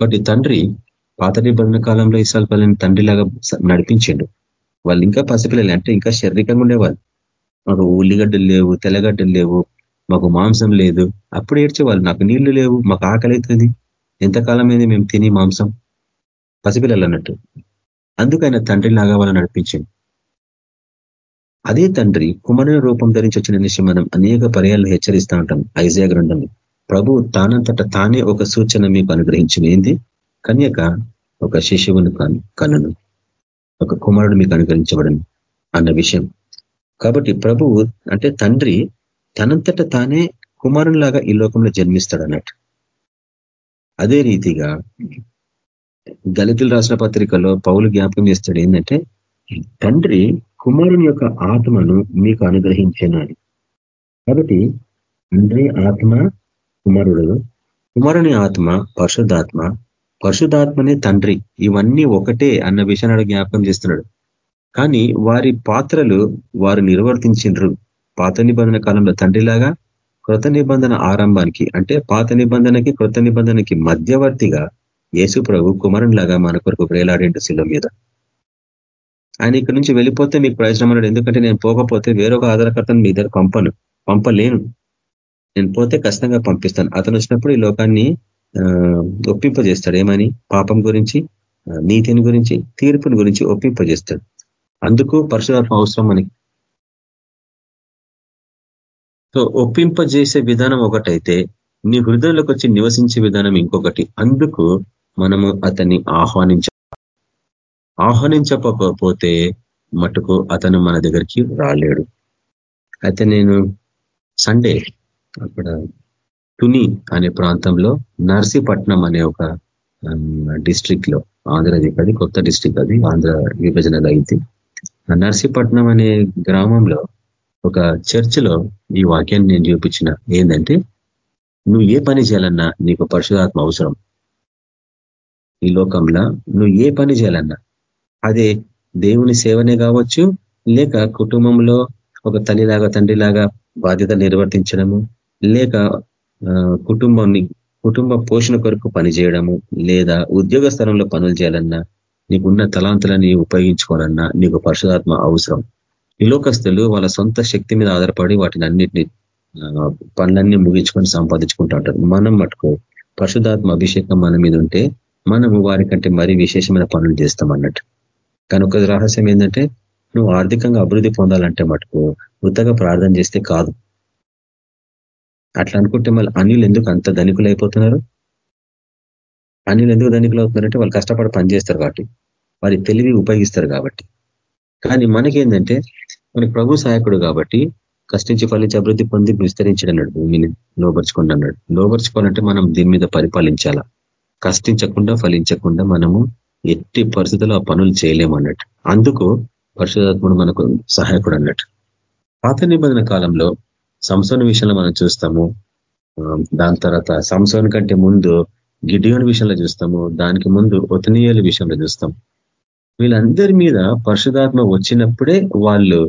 కాబట్టి తండ్రి పాత నిబంధన కాలంలో ఇసాల్ పల్లిని తండ్రిలాగా నడిపించిండు. వాళ్ళు ఇంకా పసిపిల్లలు అంటే ఇంకా శారీరకంగా ఉండేవాళ్ళు. మాకు ఉల్లిగడ్డలు లేవు తెల్లగడ్డలు లేవు మాకు మాంసం లేదు. అప్పుడు ఏడ్చేవాళ్ళు నాకు నీళ్ళు లేవు మాకు ఆకలి అవుతుంది. ఎంతకాలం అయింది మేము తిని మాంసం? పసిపిల్లలు అన్నట్టు. అందుకైనా తండ్రిలాగా వాళ్ళు నడిపించింది అదే తండ్రి కుమారుని రూపం ధరించి వచ్చిన విషయం మనం అనేక పర్యాలు హెచ్చరిస్తూ ఉంటాం. ఐజయా గ్రంథంలో ప్రభు తానంతట తానే ఒక సూచన మీకు అనుగ్రహించిన ఏంది? కన్యక ఒక శిశువును కనను ఒక కుమారుడు మీకు అనుగ్రహించబడను అన్న విషయం. కాబట్టి ప్రభువు అంటే తండ్రి తనంతట తానే కుమారునిలాగా ఈ లోకంలో జన్మిస్తాడు అన్నట్టు అదే రీతిగా దళితులు రాసిన పత్రికలో పౌలు జ్ఞాపకం చేస్తాడు ఏంటంటే తండ్రి కుమారుని యొక్క ఆత్మను మీకు అనుగ్రహించాను అని కాబట్టి తండ్రి ఆత్మ కుమారుడు కుమారుని ఆత్మ పరిశుద్ధాత్మ పరిశుద్ధాత్మనే తండ్రి. ఇవన్నీ ఒకటే అన్న విషయాన్ని జ్ఞాపకం చేస్తున్నాడు. కానీ వారి పాత్రలు వారు నిర్వర్తించిండ్రు పాత నిబంధన కాలంలో తండ్రిలాగా కృత నిబంధన ఆరంభానికి అంటే పాత నిబంధనకి కృత నిబంధనకి మధ్యవర్తిగా యేసు ప్రభు కుమారునిలాగా మన కొరకు వేలాడేండు శిల మీద. ఆయన ఇక్కడ నుంచి వెళ్ళిపోతే మీకు ప్రయోజనం అన్నాడు ఎందుకంటే నేను పోకపోతే వేరొక ఆధారకర్తను మీ దగ్గర పంపను. పంపలేను. నేను పోతే ఖచ్చితంగా పంపిస్తాను. అతను వచ్చినప్పుడు ఈ లోకాన్ని ఒప్పింపజేస్తాడు. ఏమని? పాపం గురించి నీతిని గురించి తీర్పుని గురించి ఒప్పింపజేస్తాడు. అందుకు పరశురాత్మ అవసరం మనకి సో ఒప్పింపజేసే విధానం ఒకటైతే నీ హృదయంలోకి వచ్చి నివసించే విధానం ఇంకొకటి. అందుకు మనము అతన్ని ఆహ్వానించ ఆహ్వానించకపోతే మటుకు అతను మన దగ్గరికి రాలేడు. అయితే నేను సండే అక్కడ తుని అనే ప్రాంతంలో నర్సీపట్నం అనే ఒక డిస్ట్రిక్ట్లో ఆంధ్రది అది కొత్త డిస్ట్రిక్ట్ అది ఆంధ్ర విభజనలో అయింది. నర్సీపట్నం అనే గ్రామంలో ఒక చర్చిలో ఈ వాక్యాన్ని నేను చూపించిన ఏంటంటే నువ్వు ఏ పని చేయాలన్నా నీకు పరిశుధాత్మ అవసరం. ఈ లోకంలో నువ్వు ఏ పని చేయాలన్నా అదే దేవుని సేవనే కావచ్చు లేక కుటుంబంలో ఒక తల్లిలాగా తండ్రిలాగా బాధ్యత నిర్వర్తించడము లేక కుటుంబాన్ని కుటుంబ పోషణ కొరకు పనిచేయడము లేదా ఉద్యోగ స్థలంలో పనులు చేయాలన్నా నీకున్న తలాంతులని ఉపయోగించుకోవాలన్నా నీకు పరిశుధాత్మ అవసరం. లోకస్తులు వాళ్ళ సొంత శక్తి మీద ఆధారపడి వాటిని అన్నిటిని పనులన్నీ ముగించుకొని సంపాదించుకుంటూ ఉంటారు. మనం మటుకు పరిశుధాత్మ అభిషేకం మన మీద ఉంటే మనము వారికంటే మరీ విశేషమైన పనులు చేస్తాం అన్నట్టు. కానీ ఒక రహస్యం ఏంటంటే నువ్వు ఆర్థికంగా అభివృద్ధి పొందాలంటే మటుకు వృద్ధగా ప్రార్థన చేస్తే కాదు. అట్లా అనుకుంటే మళ్ళీ అన్యులు ఎందుకు అంత ధనికులు అయిపోతున్నారు అన్యులు ఎందుకు ధనికులు అవుతున్నారంటే వాళ్ళు కష్టపడి పనిచేస్తారు కాబట్టి వారి తెలివి ఉపయోగిస్తారు కాబట్టి. కానీ మనకేంటంటే మనకి ప్రభు సహాయకుడు కాబట్టి కష్టించి ఫలించి అభివృద్ధి పొంది విస్తరించడన్నాడు భూమిని లోపరుచుకోండి అన్నాడు. లోపరుచుకోవాలంటే మనం దీని మీద పరిపాలించాలా? కష్టించకుండా ఫలించకుండా మనము ఎట్టి పరిస్థితుల్లో ఆ పనులు చేయలేము అన్నట్టు. అందుకు పరిశుధాత్ముడు మనకు సహాయకుడు అన్నట్టు. పాత నిబంధన కాలంలో సంసోన విషయంలో మనం చూస్తాము. దాని తర్వాత సంసోన్ కంటే ముందు గిడియోని విషయంలో చూస్తాము. దానికి ముందు ఒతనీయుల విషయంలో చూస్తాం వీళ్ళందరి మీద పరిశుధాత్మ వచ్చినప్పుడే వాళ్ళు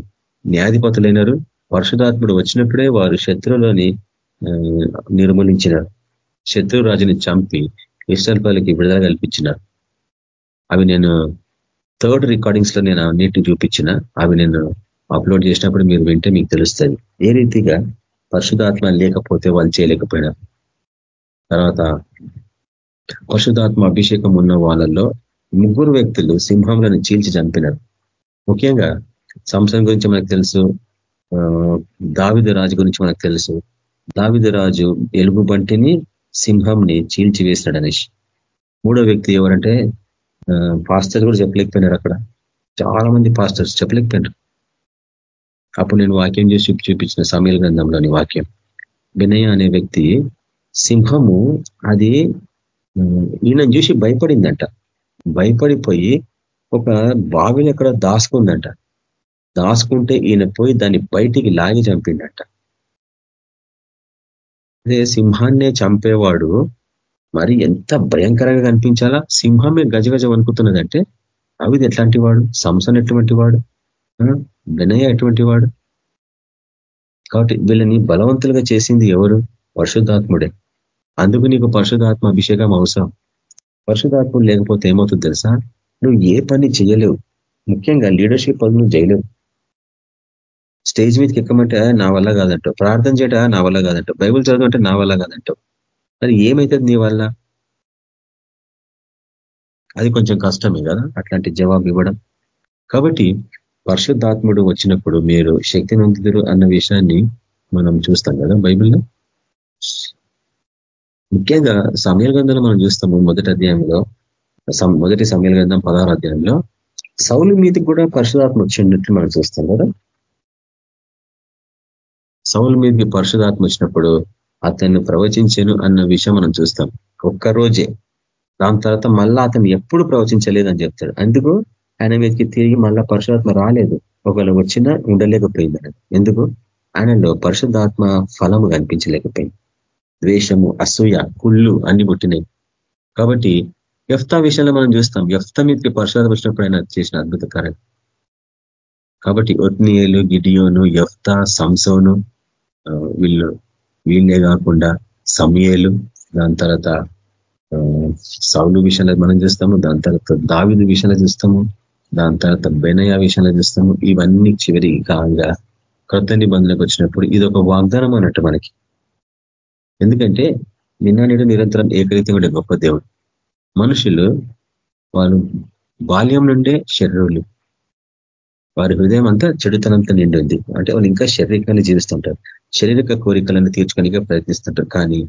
న్యాధిపతులైనరు పరిశుధాత్ముడు వచ్చినప్పుడే వారు శత్రువులని నిర్మూలించినారు. శత్రురాజుని చంపి ఇష్టల్పాలకి విడుదల కల్పించినారు. అవి నేను థర్డ్ రికార్డింగ్స్లో నేను అన్నిటిని చూపించిన. అవి నేను అప్లోడ్ చేసినప్పుడు మీరు వింటే మీకు తెలుస్తుంది. ఏ రీతిగా పరిశుధాత్మ లేకపోతే వాళ్ళు చేయలేకపోయినారు తర్వాత పరిశుధాత్మ అభిషేకం ఉన్న వాళ్ళల్లో ముగ్గురు వ్యక్తులు సింహంలను చీల్చి చంపినారు. ముఖ్యంగా సంసం గురించి మనకు తెలుసు దావిద రాజు గురించి మనకు తెలుసు. దావిద రాజు ఎలుగు బంటిని సింహంని చీల్చి వేసినాడు అనేసి మూడో వ్యక్తి ఎవరంటే పాస్టర్స్ కూడా చెప్పలేకపోయినారు అక్కడ. చాలా మంది పాస్టర్స్ చెప్పలేకపోయినారు. అప్పుడు నేను వాక్యం చేసి చూపించిన సమీల గ్రంథంలోని వాక్యం. వినయ అనే వ్యక్తి సింహము అది ఈయన చూసి భయపడిందంట. భయపడిపోయి ఒక బావిని ఎక్కడ దాసుకుందంట. దాసుకుంటే ఈయన పోయి దాన్ని బయటికి లాగి చంపిండట అదే సింహాన్నే చంపేవాడు మరి ఎంత భయంకరంగా కనిపించాలా? సింహమే గజగజ వణుకుతున్నదంటే అవిది ఎట్లాంటి వాడు? సంసన్ ఎటువంటి వాడు? వినయ ఎటువంటి వాడు? కాబట్టి వీళ్ళని బలవంతులుగా చేసింది ఎవరు? పరిశుద్ధాత్ముడే. అందుకు నీకు పరిశుధాత్మ అభిషేకం అవసరం. పరిశుధాత్ముడు లేకపోతే ఏమవుతుంది తెలుసా? నువ్వు ఏ పని చేయలేవు. ముఖ్యంగా లీడర్షిప్ పనులు చేయలేవు. స్టేజ్ మీదకి ఎక్కమంటే నా వల్ల కాదంటావు ప్రార్థన చేయట నా వల్ల కాదంటావు బైబుల్ చదవమంటే నా వల్ల కాదంటావు మరి ఏమవుతుంది నీ వల్ల? అది కొంచెం కష్టమే కదా అట్లాంటి జవాబు ఇవ్వడం. కాబట్టి పరిశుద్ధాత్ముడు వచ్చినప్పుడు మీరు శక్తి నందుదురు అన్న విషయాన్ని మనం చూస్తాం కదా బైబిల్లో. ముఖ్యంగా సమయ గ్రంథంలో మనం చూస్తాము మొదటి అధ్యాయంలో మొదటి సమయ గ్రంథం పదహారు అధ్యాయంలో. సౌలు మీదకి కూడా పరిశుధాత్మ వచ్చినట్లు మనం చూస్తాం కదా. సౌలు మీదకి పరిశుధాత్మ వచ్చినప్పుడు అతన్ని ప్రవచించాను అన్న విషయం మనం చూస్తాం. ఒక్క రోజే దాని తర్వాత మళ్ళా అతను ఎప్పుడు ప్రవచించలేదని చెప్తాడు. అందుకు ఆయన మీదకి తిరిగి మళ్ళా పరిశుధాత్మ రాలేదు. ఒకవేళ వచ్చినా ఉండలేకపోయింది ఎందుకు? ఆయనలో పరిశుద్ధాత్మ ఫలము కనిపించలేకపోయింది. ద్వేషము అసూయ కుళ్ళు అన్ని పుట్టినాయి. కాబట్టి ఎఫ్తా విషయంలో మనం చూస్తాం. ఎఫ్తా మీదకి పరిశోధన వచ్చినప్పుడు ఆయన చేసిన అద్భుత కార్యం. కాబట్టి ఒత్నియలు గిడియోను ఎఫ్తా సంసోను వీళ్ళు వీళ్ళే కాకుండా సమయలు దాని తర్వాత సౌలు విషయంలో మనం చూస్తాము దాని తర్వాత దావిదు విషయంలో చూస్తాము దాని తర్వాత బెనయ విషయంలో చూస్తాము ఇవన్నీ చివరి కాగా కొత్త నిబంధనకు వచ్చినప్పుడు ఇది ఒక వాగ్దానం అన్నట్టు మనకి. ఎందుకంటే నిన్న నేడు నిరంతరం ఏకరీతంగా గొప్ప దేవుడు. మనుషులు వాళ్ళు బాల్యం నుండే శరీరులు. వారి హృదయం అంతా చెడుతనంతో నిండి ఉంది అంటే వాళ్ళు ఇంకా శారీరకంగా జీవిస్తుంటారు. శారీరక కోరికలను తీర్చుకోనికే ప్రయత్నిస్తుంటారు. కానీ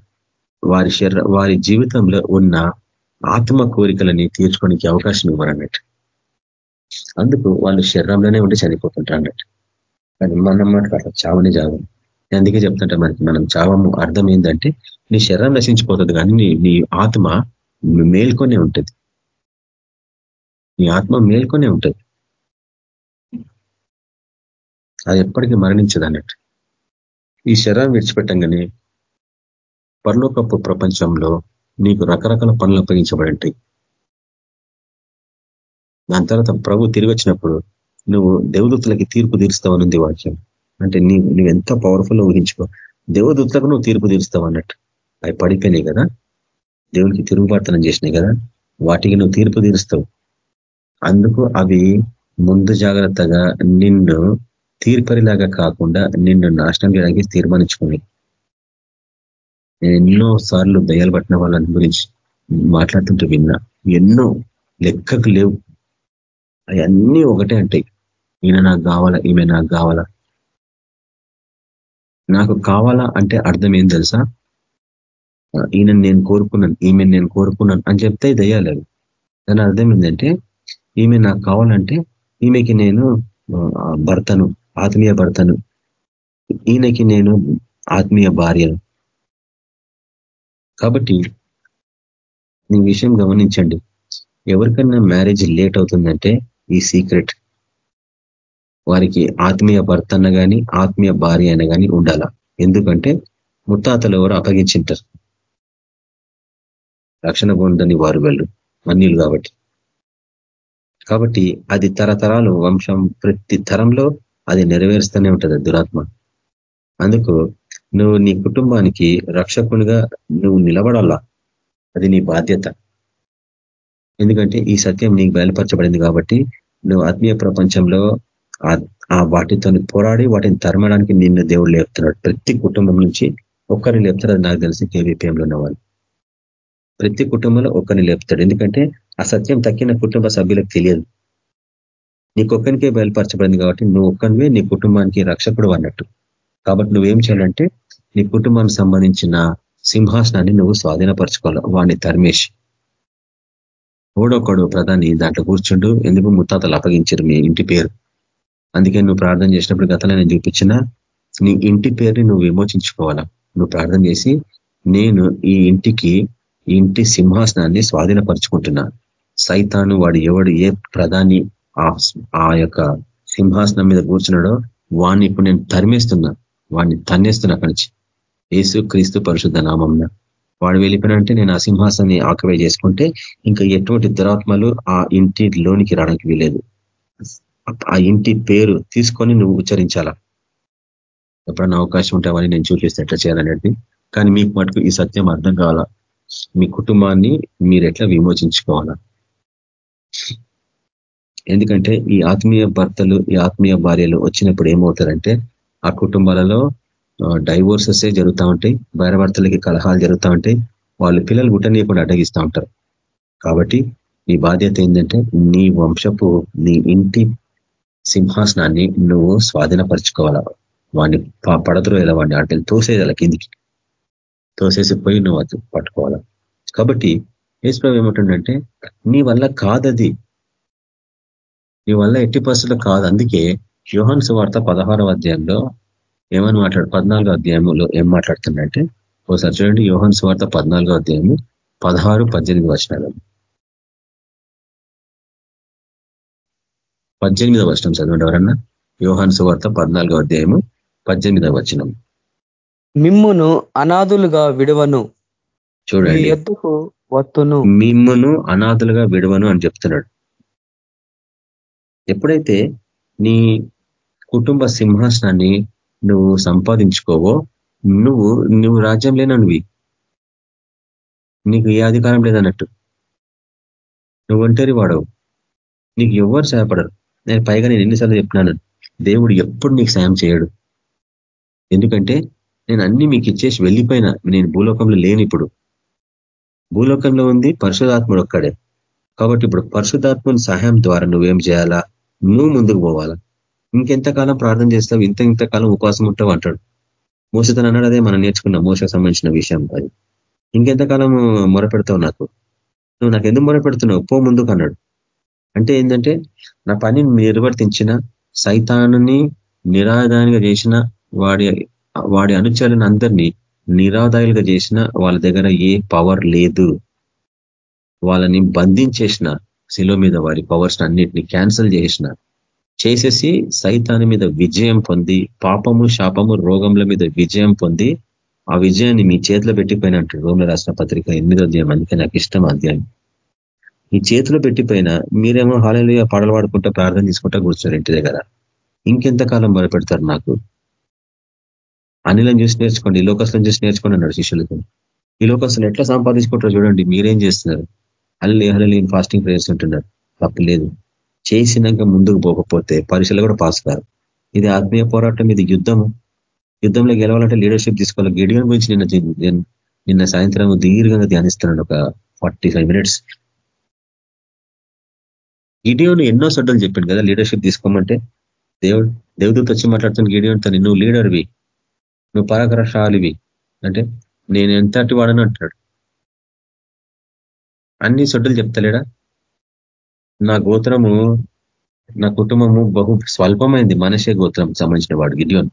వారి శరీర వారి జీవితంలో ఉన్న ఆత్మ కోరికలని తీర్చుకోనికి అవకాశం ఇవ్వరన్నట్టు అందుకు వాళ్ళు శరీరంలోనే ఉండి చనిపోతుంటారు అన్నట్టు. కానీ మనం మాట చావని జావం అందుకే చెప్తుంటే మనకి మనం చావము అర్థం ఏంటంటే నీ శరీరం నశించిపోతుంది కానీ నీ నీ ఆత్మ మేల్కొనే ఉంటుంది. నీ ఆత్మ మేల్కొనే ఉంటుంది. అది ఎప్పటికీ మరణించదు అన్నట్టు ఈ శరీరం విడిచిపెట్టంగానే పర్లోకప్పు ప్రపంచంలో నీకు రకరకాల పనులు అప్పగించబడింటాయి దాని తర్వాత ప్రభు తిరిగి వచ్చినప్పుడు నువ్వు దేవదూతలకి తీర్పు తీరుస్తావనుంది వాక్యం. అంటే నీ నువ్వు ఎంత పవర్ఫుల్ ఊహించుకో. దేవదూతలకు నువ్వు తీర్పు తీరుస్తావు అన్నట్టు అవి పడిపోయినాయి కదా. దేవునికి తిరుగుబార్తనం చేసినాయి కదా. వాటికి నువ్వు తీర్పు తీరుస్తావు. అందుకు అవి ముందు జాగ్రత్తగా నిన్ను తీర్పరిలాగా కాకుండా నిన్ను నాశనం చేయడానికి తీర్మానించుకుని. నేను ఎన్నో సార్లు దయాలు పట్టిన వాళ్ళని గురించి మాట్లాడుతుంటూ విన్నా. ఎన్నో లెక్కకు లేవు. అవన్నీ ఒకటే అంటాయి ఈయన నాకు కావాలా ఈమె నాకు కావాలా? నాకు కావాలా అంటే అర్థం ఏం తెలుసా? ఈయన నేను కోరుకున్నాను ఈమె నేను కోరుకున్నాను అని చెప్తే దయ్యాలి దాని అర్థం ఏంటంటే ఈమె నాకు కావాలంటే ఈమెకి నేను భర్తను ఆత్మీయ భర్తను ఈయనకి నేను ఆత్మీయ భార్యను. కాబట్టి ఈ విషయం గమనించండి. ఎవరికన్నా మ్యారేజ్ లేట్ అవుతుందంటే ఈ సీక్రెట్. వారికి ఆత్మీయ భర్త అన్న కానీ ఆత్మీయ భార్య అయినా కానీ ఉండాల. ఎందుకంటే ముత్తాతలు ఎవరు అప్పగించింటారు. రక్షణ పొందని వారు వెళ్ళు. అన్యులు కాబట్టి. కాబట్టి అది తరతరాలు వంశం ప్రతి తరంలో అది నెరవేరుస్తూనే ఉంటుంది దురాత్మ. అందుకు నువ్వు నీ కుటుంబానికి రక్షకునిగా నువ్వు నిలబడాలా. అది నీ బాధ్యత. ఎందుకంటే ఈ సత్యం నీకు బయలుపరచబడింది కాబట్టి నువ్వు ఆత్మీయ ప్రపంచంలో ఆ వాటితో పోరాడి వాటిని తరమడానికి నిన్ను దేవుడు లేపుతున్నాడు. ప్రతి కుటుంబం నుంచి ఒక్కరిని లేపుతారు నాకు తెలిసి కేవీపీఎంలో ఉన్నవాళ్ళు. ప్రతి కుటుంబంలో ఒక్కరిని లేపుతాడు. ఎందుకంటే ఆ సత్యం తక్కిన కుటుంబ సభ్యులకు తెలియదు. నీకొక్కనికే బయలుపరచబడింది కాబట్టి నువ్వు ఒక్కనివే నీ కుటుంబానికి రక్షకుడు అన్నట్టు. కాబట్టి నువ్వేం చేయాలంటే నీ కుటుంబానికి సంబంధించిన సింహాసనాన్ని నువ్వు స్వాధీనపరచుకోవాలి. వాడిని ధర్మేష్. ఓడొక్కడు ప్రధాని దాంట్లో కూర్చుండు. ఎందుకు ముత్తాతలు అప్పగించారు మీ ఇంటి పేరు? అందుకే నువ్వు ప్రార్థన చేసినప్పుడు గతంలో నేను చూపించిన. నీ ఇంటి పేరుని నువ్వు విమోచించుకోవాలా? నువ్వు ప్రార్థన చేసి నేను ఈ ఇంటికి ఇంటి సింహాసనాన్ని స్వాధీనపరుచుకుంటున్నా. సైతాను వాడు ఎవడు ఏ ప్రధాని ఆ యొక్క సింహాసనం మీద కూర్చున్నాడో వాడిని ఇప్పుడు నేను తరిమేస్తున్నా. వాడిని తన్నేస్తున్నా అక్కడి నుంచి. ఏసు క్రీస్తు పరిశుద్ధ నామంన. వాడు వెళ్ళిపోయినంటే నేను ఆ సింహాసాన్ని ఆకవే చేసుకుంటే ఇంకా ఎటువంటి దురాత్మలు ఆ ఇంటి లోనికి రావడానికి వీలేదు ఆ ఇంటి పేరు తీసుకొని నువ్వు ఉచ్చరించాలా? ఎప్పుడన్నా అవకాశం ఉంటావని నేను చూపిస్తే ఎట్లా చేయాలనేది. కానీ మీకు మటుకు ఈ సత్యం అర్థం కావాలా? మీ కుటుంబాన్ని మీరు ఎట్లా విమోచించుకోవాలా? ఎందుకంటే ఈ ఆత్మీయ భర్తలు ఈ ఆత్మీయ భార్యలు వచ్చినప్పుడు ఏమవుతారంటే ఆ కుటుంబాలలో డైవోర్సెసే జరుగుతూ ఉంటాయి భర్తలకి కలహాలు జరుగుతూ ఉంటాయి వాళ్ళు పిల్లలు గుట్టనీయకుండా అడ్డగిస్తూ ఉంటారు. కాబట్టి నీ బాధ్యత ఏంటంటే నీ వంశపు నీ ఇంటి సింహాసనాన్ని నువ్వు స్వాధీనపరచుకోవాలా? వాడిని పడద్రోయాల వాడిని అంటే తోసేయాల కిందికి. తోసేసి పోయి నువ్వు పట్టుకోవాలా? కాబట్టి ఏసుప్రభు ఏమంటుండంటే నీ వల్ల కాదది. నీ వల్ల ఎట్టి పరిస్థితుల్లో కాదు. అందుకే యోహన్ సువార్త పదహారవ అధ్యాయంలో ఏమని మాట్లాడు పద్నాలుగో అధ్యాయంలో ఏం మాట్లాడుతుందంటే ఓసారి చూడండి యోహన్ సువార్త పద్నాలుగో అధ్యాయము పదహారు పద్దెనిమిది వచనాలు. పద్దెనిమిదవ వచనం చదవండి ఎవరన్నా? యోహాన్ సువార్త పద్నాలుగో అధ్యాయము పద్దెనిమిదవ వచనం. మిమ్మును అనాథులుగా విడవను. చూడండి. ఎద్దుకు వత్తును. మిమ్మును అనాథులుగా విడవను అని చెప్తున్నాడు. ఎప్పుడైతే నీ కుటుంబ సింహాసనాన్ని నువ్వు సంపాదించుకోవో నువ్వు నువ్వు రాజ్యం లేనవి నీకు ఏ అధికారం లేదన్నట్టు. నువ్వు ఒంటరి వాడవు. నీకు ఎవరు సహాయపడరు. నేను పైగా నేను ఎన్నిసార్లు చెప్పినాను. దేవుడు ఎప్పుడు నీకు సాయం చేయడు. ఎందుకంటే నేను అన్ని మీకు ఇచ్చేసి వెళ్ళిపోయినా. నేను భూలోకంలో లేని ఇప్పుడు. భూలోకంలో ఉంది పరిశుధాత్ముడు ఒక్కడే. కాబట్టి ఇప్పుడు పరిశుధాత్మని సహాయం ద్వారా నువ్వేం చేయాలా? నువ్వు ముందుకు పోవాలా? ఇంకెంతకాలం ప్రార్థన చేస్తావు? ఇంత ఇంతకాలం ఉపవాసం ఉంటావు అంటాడు. మోసతను అన్నాడు అదే మనం నేర్చుకున్న మోసకు సంబంధించిన విషయం అది. ఇంకెంతకాలం మొరపెడతావు నాకు? నువ్వు నాకు ఎందుకు మొరపెడుతున్నావు? పో ముందుకు అన్నాడు. అంటే ఏంటంటే నా పని నిర్వర్తించిన సైతానుని నిరాదాయంగా చేసిన వాడి వాడి అనుచరులను అందరినీ నిరాదాయులుగా చేసిన వాళ్ళ దగ్గర ఏ పవర్ లేదు. వాళ్ళని బంధించేసిన శిలో మీద వారి పవర్స్ అన్నిటిని క్యాన్సిల్ చేసిన చేసేసి సైతాన్ని మీద విజయం పొంది పాపము శాపము రోగంల మీద విజయం పొంది ఆ విజయాన్ని మీ చేతిలో పెట్టిపోయిన అంటాడు. రోమిల రాసిన పత్రిక ఎనిమిదో అధ్యాయం. అందుకే నాకు ఇష్టం అధ్యాయం. ఈ చేతిలో పెట్టిపోయినా మీరేమో హాలలుగా పాడలు పాడుకుంటా ప్రార్థన చేసుకుంటా కూర్చున్నారు ఇంటి దగ్గర. ఇంకెంతకాలం మొదలుపెడతారు నాకు? అనిలం చూసి నేర్చుకోండి ఈ లోకస్తులను చూసి నేర్చుకోండి అన్నాడు శిష్యులతో ఈ లోకస్తులు ఎట్లా సంపాదించుకుంటారో చూడండి మీరేం చేస్తున్నారు? అల్లి హలలి ఫాస్టింగ్ ప్రేయర్స్ ఉంటున్నారు. తప్పలేదు చేసినాక ముందుకు పోకపోతే పరీక్షలు కూడా పాస్ కారు ఇది ఆత్మీయ పోరాటం ఇది యుద్ధము. యుద్ధంలో గెలవాలంటే లీడర్షిప్ తీసుకోవాలి. గిడియన్ గురించి నిన్న నిన్న సాయంత్రం దీర్ఘంగా ధ్యానిస్తున్నాడు ఒక ఫార్టీ ఫైవ్ మినిట్స్ గిడియోను ఎన్నో సడ్డలు చెప్పాడు కదా లీడర్షిప్ తీసుకోమంటే. దేవుడు దేవదూత వచ్చి మాట్లాడుతున్న గిడియోన్తో నువ్వు లీడర్వి నువ్వు పరాక్రశాలివి అంటే నేను ఎంతటి వాడని అంటాడు అన్ని సొడ్డులు చెప్తలేడా? నా గోత్రము నా కుటుంబము బహు స్వల్పమైంది. మనషే గోత్రం సంబంధించిన వాడు గిడియోన్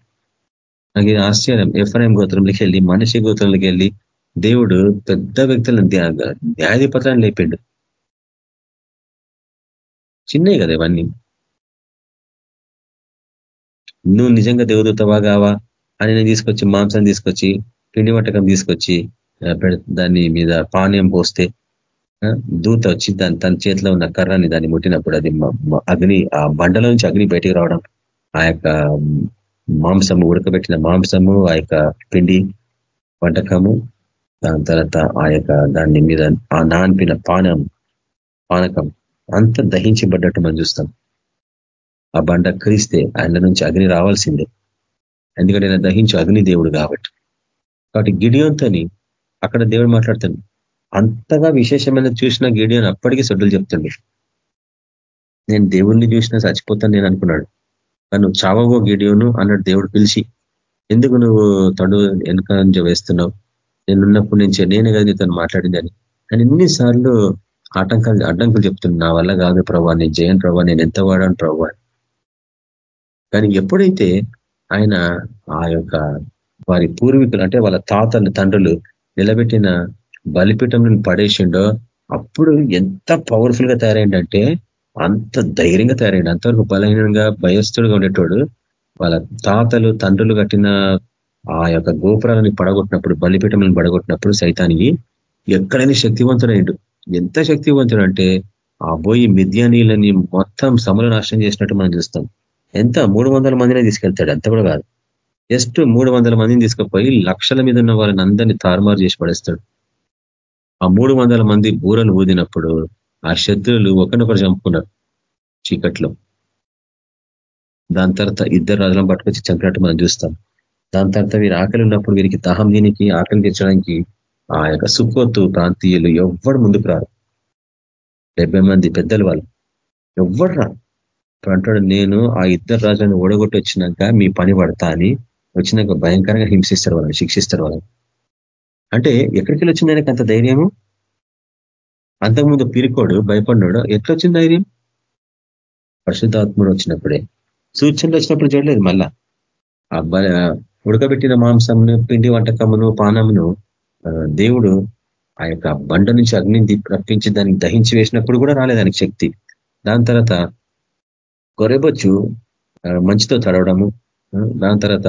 నాకు ఇది ఆశ్చర్యం. ఎఫ్ఐఎం గోత్రంలోకి వెళ్ళి మనిషి గోత్రంలోకి వెళ్ళి దేవుడు పెద్ద వ్యక్తులను న్యాయాధిపత్రాన్ని లేపిండు. చిన్నవి కదా ఇవన్నీ. నువ్వు నిజంగా దేవదూతవా కావా అని నేను తీసుకొచ్చి మాంసం తీసుకొచ్చి పిండి వంటకం తీసుకొచ్చి దాని మీద పానీయం పోస్తే దూత వచ్చి దాని తన చేతిలో ఉన్న కర్రని దాన్ని ముట్టినప్పుడు అది అగ్ని ఆ బండలో నుంచి అగ్ని బయటికి రావడం ఆ యొక్క మాంసము ఉడకబెట్టిన మాంసము ఆ యొక్క పిండి వంటకము దాని తర్వాత ఆ యొక్క దాని మీద ఆ నాన్పిన పానం పానకం అంత దహించబడ్డట్టు మనం చూస్తాం. ఆ బండ క్రీస్తే ఆయన నుంచి అగ్ని రావాల్సిందే. ఎందుకంటే ఆయన దహించు అగ్ని దేవుడు కాబట్టి. కాబట్టి గిడియోన్తోని అక్కడ దేవుడు మాట్లాడుతాను అంతగా విశేషమైన చూసిన గిడియోన్ అప్పటికీ సొడ్డులు చెప్తుంది నేను దేవుణ్ణి చూసినా చచ్చిపోతాను నేను అనుకున్నాడు. కానీ చావగో గిడియోను అన్నాడు దేవుడు పిలిచి ఎందుకు నువ్వు తడు వెనక వేస్తున్నావు? నేనున్నప్పుడు నుంచి నేనే కదా నీతో మాట్లాడిందని కానీ ఎన్నిసార్లు ఆటంకాలు అడ్డంకులు చెప్తున్నా నా వల్ల కాదు ప్రభా నేను జయన్ ప్రభా నేను ఎంత వాడాను ప్రభా కానీ ఎప్పుడైతే ఆయన ఆ యొక్క వారి పూర్వీకులు అంటే వాళ్ళ తాతలు తండ్రులు నిలబెట్టిన బలిపీఠంలో పడేసిండో అప్పుడు ఎంత పవర్ఫుల్గా తయారైందంటే అంత ధైర్యంగా తయారైంది అంతవరకు బలహీనంగా భయస్థుడుగా ఉండేటోడు వాళ్ళ తాతలు తండ్రులు కట్టిన ఆ యొక్క గోపురాలని పడగొట్టినప్పుడు బలిపీఠంలను పడగొట్టినప్పుడు సైతానికి ఎక్కడైనా శక్తివంతుడైండు. ఎంత శక్తివంతుడు అంటే ఆ పోయి మిథ్యానీలని మొత్తం సమలు నాశనం చేసినట్టు మనం చూస్తాం. ఎంత? మూడు వందల మందినే తీసుకెళ్తాడు. అంత కూడా కాదు. జస్ట్ మూడు వందల మందిని తీసుకుపోయి లక్షల మీద ఉన్న వాళ్ళని అందరినీ తారుమారు చేసి పడేస్తాడు. ఆ మూడు వందల మంది బూరలు ఊదినప్పుడు ఆ శత్రువులు ఒకరినొకరు చంపుకున్నారు చీకట్లో. దాని తర్వాత ఇద్దరు రాజులను పట్టుకొచ్చి చంపినట్టు మనం చూస్తాం. దాని తర్వాత వీరు ఆకలి ఉన్నప్పుడు వీరికి దాహం దీనికి ఆకలి తీర్చడానికి ఆ యొక్క సుక్కోత్తు ప్రాంతీయులు ఎవ్వరు ముందుకు రారు. డెబ్బై మంది పెద్దలు వాళ్ళు. ఎవ్వరు రా అంటాడు నేను ఆ ఇద్దరు రాజులను ఓడగొట్టి వచ్చినాక మీ పని పడతా అని వచ్చినాక భయంకరంగా హింసిస్తారు వాళ్ళని శిక్షిస్తారు వాళ్ళని. అంటే ఎక్కడికి వెళ్ళి వచ్చింది ఆయనకు అంత ధైర్యము? అంతకుముందు భయపడ్డాడు భయపడినాడు? ఎట్లొచ్చింది ధైర్యం? పరిశుద్ధాత్ముడు వచ్చినప్పుడే. సూచనలు వచ్చినప్పుడు చూడలేదు మళ్ళా. ఉడకబెట్టిన మాంసమును పిండి వంటకమును పానమును దేవుడు ఆ యొక్క బండ నుంచి అగ్నిని రప్పించి దానికి దహించి వేసినప్పుడు కూడా రాలేదు దానికి శక్తి. దాని తర్వాత గొర్రెబొచ్చు మంచితో తడవడము దాని తర్వాత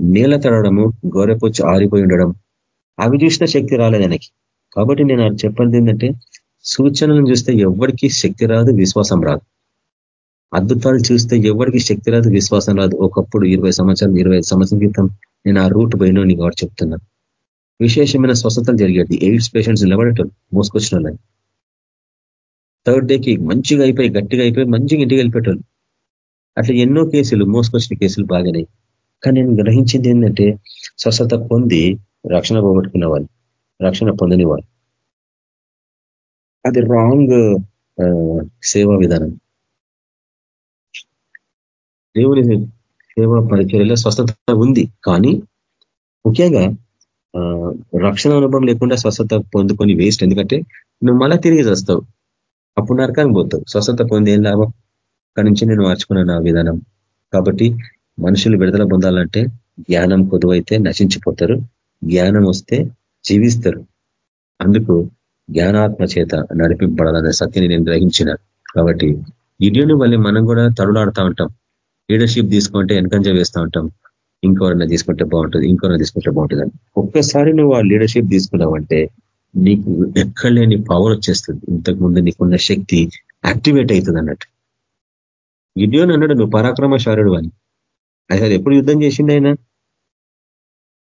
నీళ్ళ తడవడము గొర్రెపొచ్చు ఆరిపోయి ఉండడం అవి చూసిన శక్తి రాలేదు ఆయనకి. కాబట్టి నేను చెప్పేది ఏంటంటే సూచనలను చూస్తే ఎవరికి శక్తి రాదు విశ్వాసం రాదు. అద్భుతాలు చూస్తే ఎవరికి శక్తి రాదు విశ్వాసం రాదు. ఒకప్పుడు ఇరవై సంవత్సరాలు ఇరవై సంవత్సరం క్రితం నేను ఆ రూట్ పోయినా నీకు వాడు చెప్తున్నా. విశేషమైన స్వస్థతలు జరిగేది ఎయిడ్స్ పేషెంట్స్ నిలబడటం మోసుకొచ్చిన వాళ్ళని థర్డ్ డేకి మంచిగా అయిపోయి గట్టిగా అయిపోయి మంచిగా ఇంటికి వెళ్ళిపెట్టారు అట్లా ఎన్నో కేసులు మోసుకొచ్చిన కేసులు బాగానే. కానీ నేను గ్రహించింది ఏంటంటే స్వస్థత పొంది రక్షణ పోగొట్టుకున్న వాళ్ళు రక్షణ పొందని వాళ్ళు అది రాంగ్ సేవా విధానం. దేవుని సేవా పరిచర్యలో స్వస్థత ఉంది కానీ ముఖ్యంగా రక్షణ అనుభవం లేకుండా స్వస్థత పొందుకొని వేస్ట్ ఎందుకంటే నువ్వు మళ్ళా తిరిగి వస్తావు అప్పుడు నరకానికి పోతావు. స్వస్థత పొంది ఏం లాభం అక్కడి నుంచి నేను మార్చుకున్నాను ఆ విధానం. కాబట్టి మనుషులు విడుదల పొందాలంటే జ్ఞానం కొద్దువైతే నశించిపోతారు. జ్ఞానం వస్తే జీవిస్తారు. అందుకు జ్ఞానాత్మ చేత నడిపింపడాలనే సత్యని నేను గ్రహించిన. కాబట్టి ఇడియోని వల్ల మనం కూడా తడులాడుతూ ఉంటాం. లీడర్షిప్ తీసుకుంటే వెనకంజ వేస్తూ ఉంటాం. ఇంకోరైనా తీసుకుంటే బాగుంటుంది ఇంకోరైనా తీసుకుంటే బాగుంటుంది అని ఒక్కసారి నువ్వు ఆ లీడర్షిప్ తీసుకున్నావంటే నీకు ఎక్కడ లేని పవర్ వచ్చేస్తుంది. ఇంతకు ముందు నీకున్న శక్తి యాక్టివేట్ అవుతుంది అన్నట్టు. ఇడియోని అన్నాడు నువ్వు పరాక్రమశారుడు అని. అయితే ఎప్పుడు యుద్ధం చేసింది ఆయన?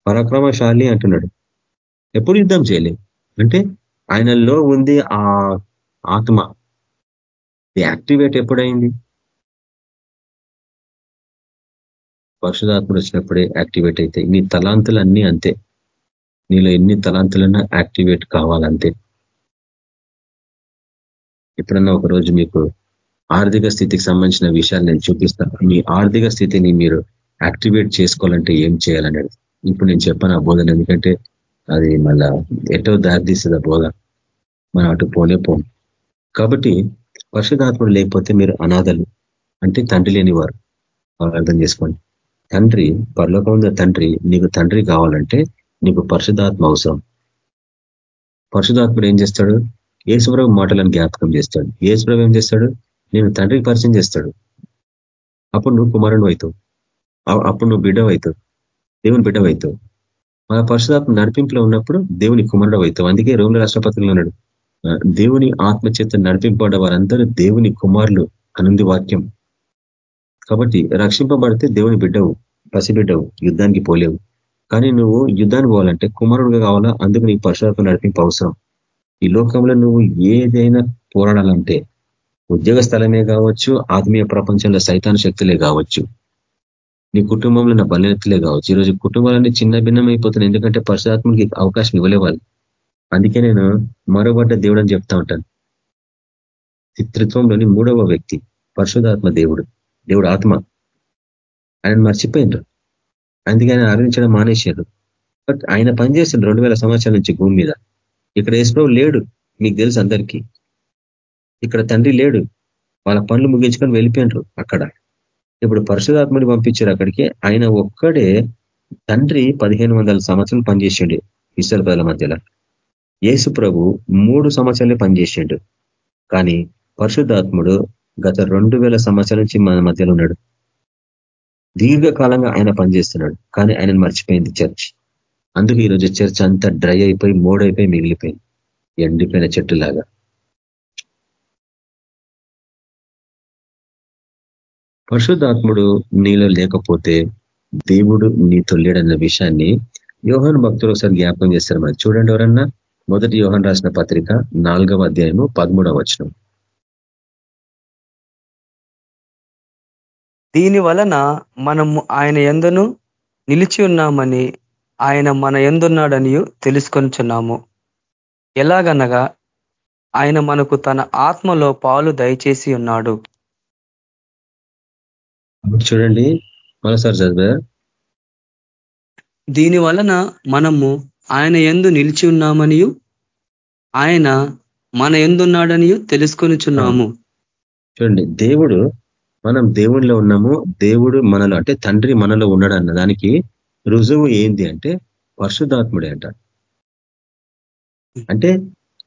పరాక్రమశాలి అంటున్నాడు. ఎప్పుడు యుద్ధం చేయలే? అంటే ఆయనలో ఉంది ఆ ఆత్మ. యాక్టివేట్ ఎప్పుడైంది? పరిశుధాత్మ వచ్చినప్పుడే యాక్టివేట్ అయితే. నీ తలాంతులు అన్నీ అంతే. నీలో ఎన్ని తలాంతులన్నా యాక్టివేట్ కావాలంతే. ఎప్పుడన్నా ఒకరోజు మీకు ఆర్థిక స్థితికి సంబంధించిన విషయాలు నేను చూపిస్తాను. మీ ఆర్థిక స్థితిని మీరు యాక్టివేట్ చేసుకోవాలంటే ఏం చేయాలనేది. ఇప్పుడు నేను చెప్పాను ఆ బోధన ఎందుకంటే అది మళ్ళా ఎటో దారితీస్తుంది ఆ బోధ. మనం అటు పోనే పోం. కాబట్టి పరిశుధాత్ముడు లేకపోతే మీరు అనాథలు అంటే తండ్రి లేనివారు. అర్థం చేసుకోండి. తండ్రి పరలోకంలో తండ్రి నీకు తండ్రి కావాలంటే నీకు పరిశుధాత్మ అవసరం. పరిశుధాత్ముడు ఏం చేస్తాడు? ఏసుప్రభు మాటలను జ్ఞాపకం చేస్తాడు. ఏసుప్రభు ఏం చేస్తాడు? నేను తండ్రికి పరిచయం చేస్తాడు. అప్పుడు నువ్వు కుమారుడు అవుతావు. అప్పుడు నువ్వు బిడ్డవు అవుతావు దేవుని బిడ్డ అవుతావు. మన పరిశుధాత్మ నడిపింపులో ఉన్నప్పుడు దేవుని కుమారుడు అవుతావు. అందుకే రోమిల రాష్ట్రపతిలో ఉన్నాడు. దేవుని ఆత్మచేత నడిపింపబడ్డ వారందరూ దేవుని కుమారులు అనుంది వాక్యం. కాబట్టి రక్షింపబడితే దేవుని బిడ్డవు పసిబిడ్డవు యుద్ధానికి పోలేవు. కానీ నువ్వు యుద్ధానికి పోవాలంటే కుమారుడుగా కావాలా? అందుకు నీ పరిశుధాత్మ నడిపింపు అవసరం. ఈ లోకంలో నువ్వు ఏదైనా పోరాడాలంటే ఉద్యోగ స్థలమే కావచ్చు ఆత్మీయ ప్రపంచంలో సైతాన శక్తులే కావచ్చు. నీ కుటుంబంలో నా బలనెత్తులే కావచ్చు. ఈరోజు కుటుంబాలన్నీ చిన్న భిన్నం అయిపోతున్నాయి ఎందుకంటే పరిశుధాత్మకి అవకాశం ఇవ్వలేవాలి. అందుకే నేను మరోబడ్డ దేవుడు అని చెప్తా ఉంటాను. చిత్రత్వంలోని మూడవ వ్యక్తి పరిశుధాత్మ దేవుడు. దేవుడు ఆత్మ. ఆయన మర్చిపోయిండ్రు అందుకే ఆయన ఆరాధించడం మానేశారు. బట్ ఆయన పనిచేసిండు రెండు వేల సంవత్సరాల నుంచి భూమి మీద. ఇక్కడ ఏసుప్రభు లేడు మీకు తెలుసు అందరికీ. ఇక్కడ తండ్రి లేడు. వాళ్ళ పనులు ముగించుకొని వెళ్ళిపోయినరు అక్కడ. ఇప్పుడు పరిశుధాత్మని పంపించారు అక్కడికి. ఆయన ఒక్కడే తండ్రి పదిహేను వందల సంవత్సరాలు పనిచేసిండు ఇసల ప్రజల మధ్యలో. యేసు ప్రభు మూడు సంవత్సరాలే పనిచేసిండు. కానీ పరిశుద్ధాత్ముడు గత రెండు వేల సంవత్సరాల నుంచి మన మధ్యలో ఉన్నాడు. దీర్ఘకాలంగా ఆయన పనిచేస్తున్నాడు. కానీ ఆయనను మర్చిపోయింది చర్చ్. అందుకు ఈరోజు చర్చ్ అంతా డ్రై అయిపోయి మోడైపోయి మిగిలిపోయింది. ఎండిపోయిన చెట్టులాగా. పరిశుద్ధాత్ముడు నీలో లేకపోతే దేవుడు నీతో లేడన్న విషయాన్ని యోహన్ భక్తులు ఒకసారి జ్ఞాపకం చేస్తారు మరి. చూడండి ఎవరన్నా? మొదటి యోహన్ రాసిన పత్రిక నాలుగవ అధ్యాయము పదమూడవ వచనం. దీని వలన మనము ఆయన ఎందును నిలిచి ఉన్నామని ఆయన మన ఎందున్నాడని తెలుసుకొనిచున్నాము. ఎలాగనగా ఆయన మనకు తన ఆత్మలో పాలు దయచేసి ఉన్నాడు. చూడండి మరోసారి చదివా దీని వలన మనము ఆయన ఎందు నిలిచి ఉన్నామనియు ఆయన మన ఎందున్నాడనియు తెలుసుకొనిచున్నాము. చూడండి దేవుడు మనం దేవునిలో ఉన్నాము దేవుడు మనలో అంటే తండ్రి మనలో ఉన్నాడు అన్న దానికి రుజువు ఏంది అంటే పరిశుద్ధాత్ముడే అంట. అంటే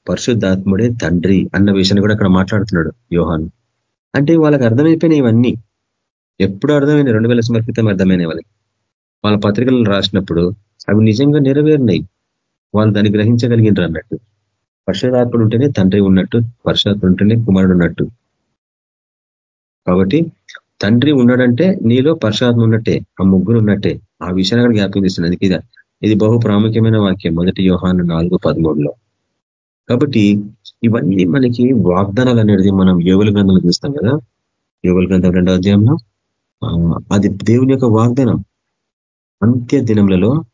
పరిశుద్ధాత్ముడే తండ్రి అన్న విషయాన్ని కూడా అక్కడ మాట్లాడుతున్నాడు యోహాన్. అంటే వాళ్ళకి అర్థమైపోయినాయి ఇవన్నీ. ఎప్పుడు అర్థమైన రెండు వేల సమర్పితం అర్థమైన వాళ్ళకి. వాళ్ళ పత్రికలను రాసినప్పుడు అవి నిజంగా నెరవేరినాయి. వాళ్ళు దాన్ని గ్రహించగలిగినారు అన్నట్టు. పరిశుధాత్ముడు ఉంటేనే తండ్రి ఉన్నట్టు పరిశుధాత్ముడు ఉంటేనే కుమారుడు ఉన్నట్టు. కాబట్టి తండ్రి ఉన్నాడంటే నీలో పరశాత్మ ఉన్నట్టే ఆ ముగ్గురు ఉన్నట్టే. ఆ విషయాన్ని అక్కడ జ్ఞాపకం చేస్తున్నది ఇది ఇది బహు ప్రాముఖ్యమైన వాక్యం మొదటి యోహాను నాలుగు పదమూడులో. కాబట్టి ఇవన్నీ మనకి వాగ్దానాలు అనేది మనం యోగుల గ్రంథంలో చూస్తాం కదా. యోగుల గ్రంథం రెండో అధ్యాయంలో. అది దేవుని యొక్క వాగ్దానం. అంత్య దినములలో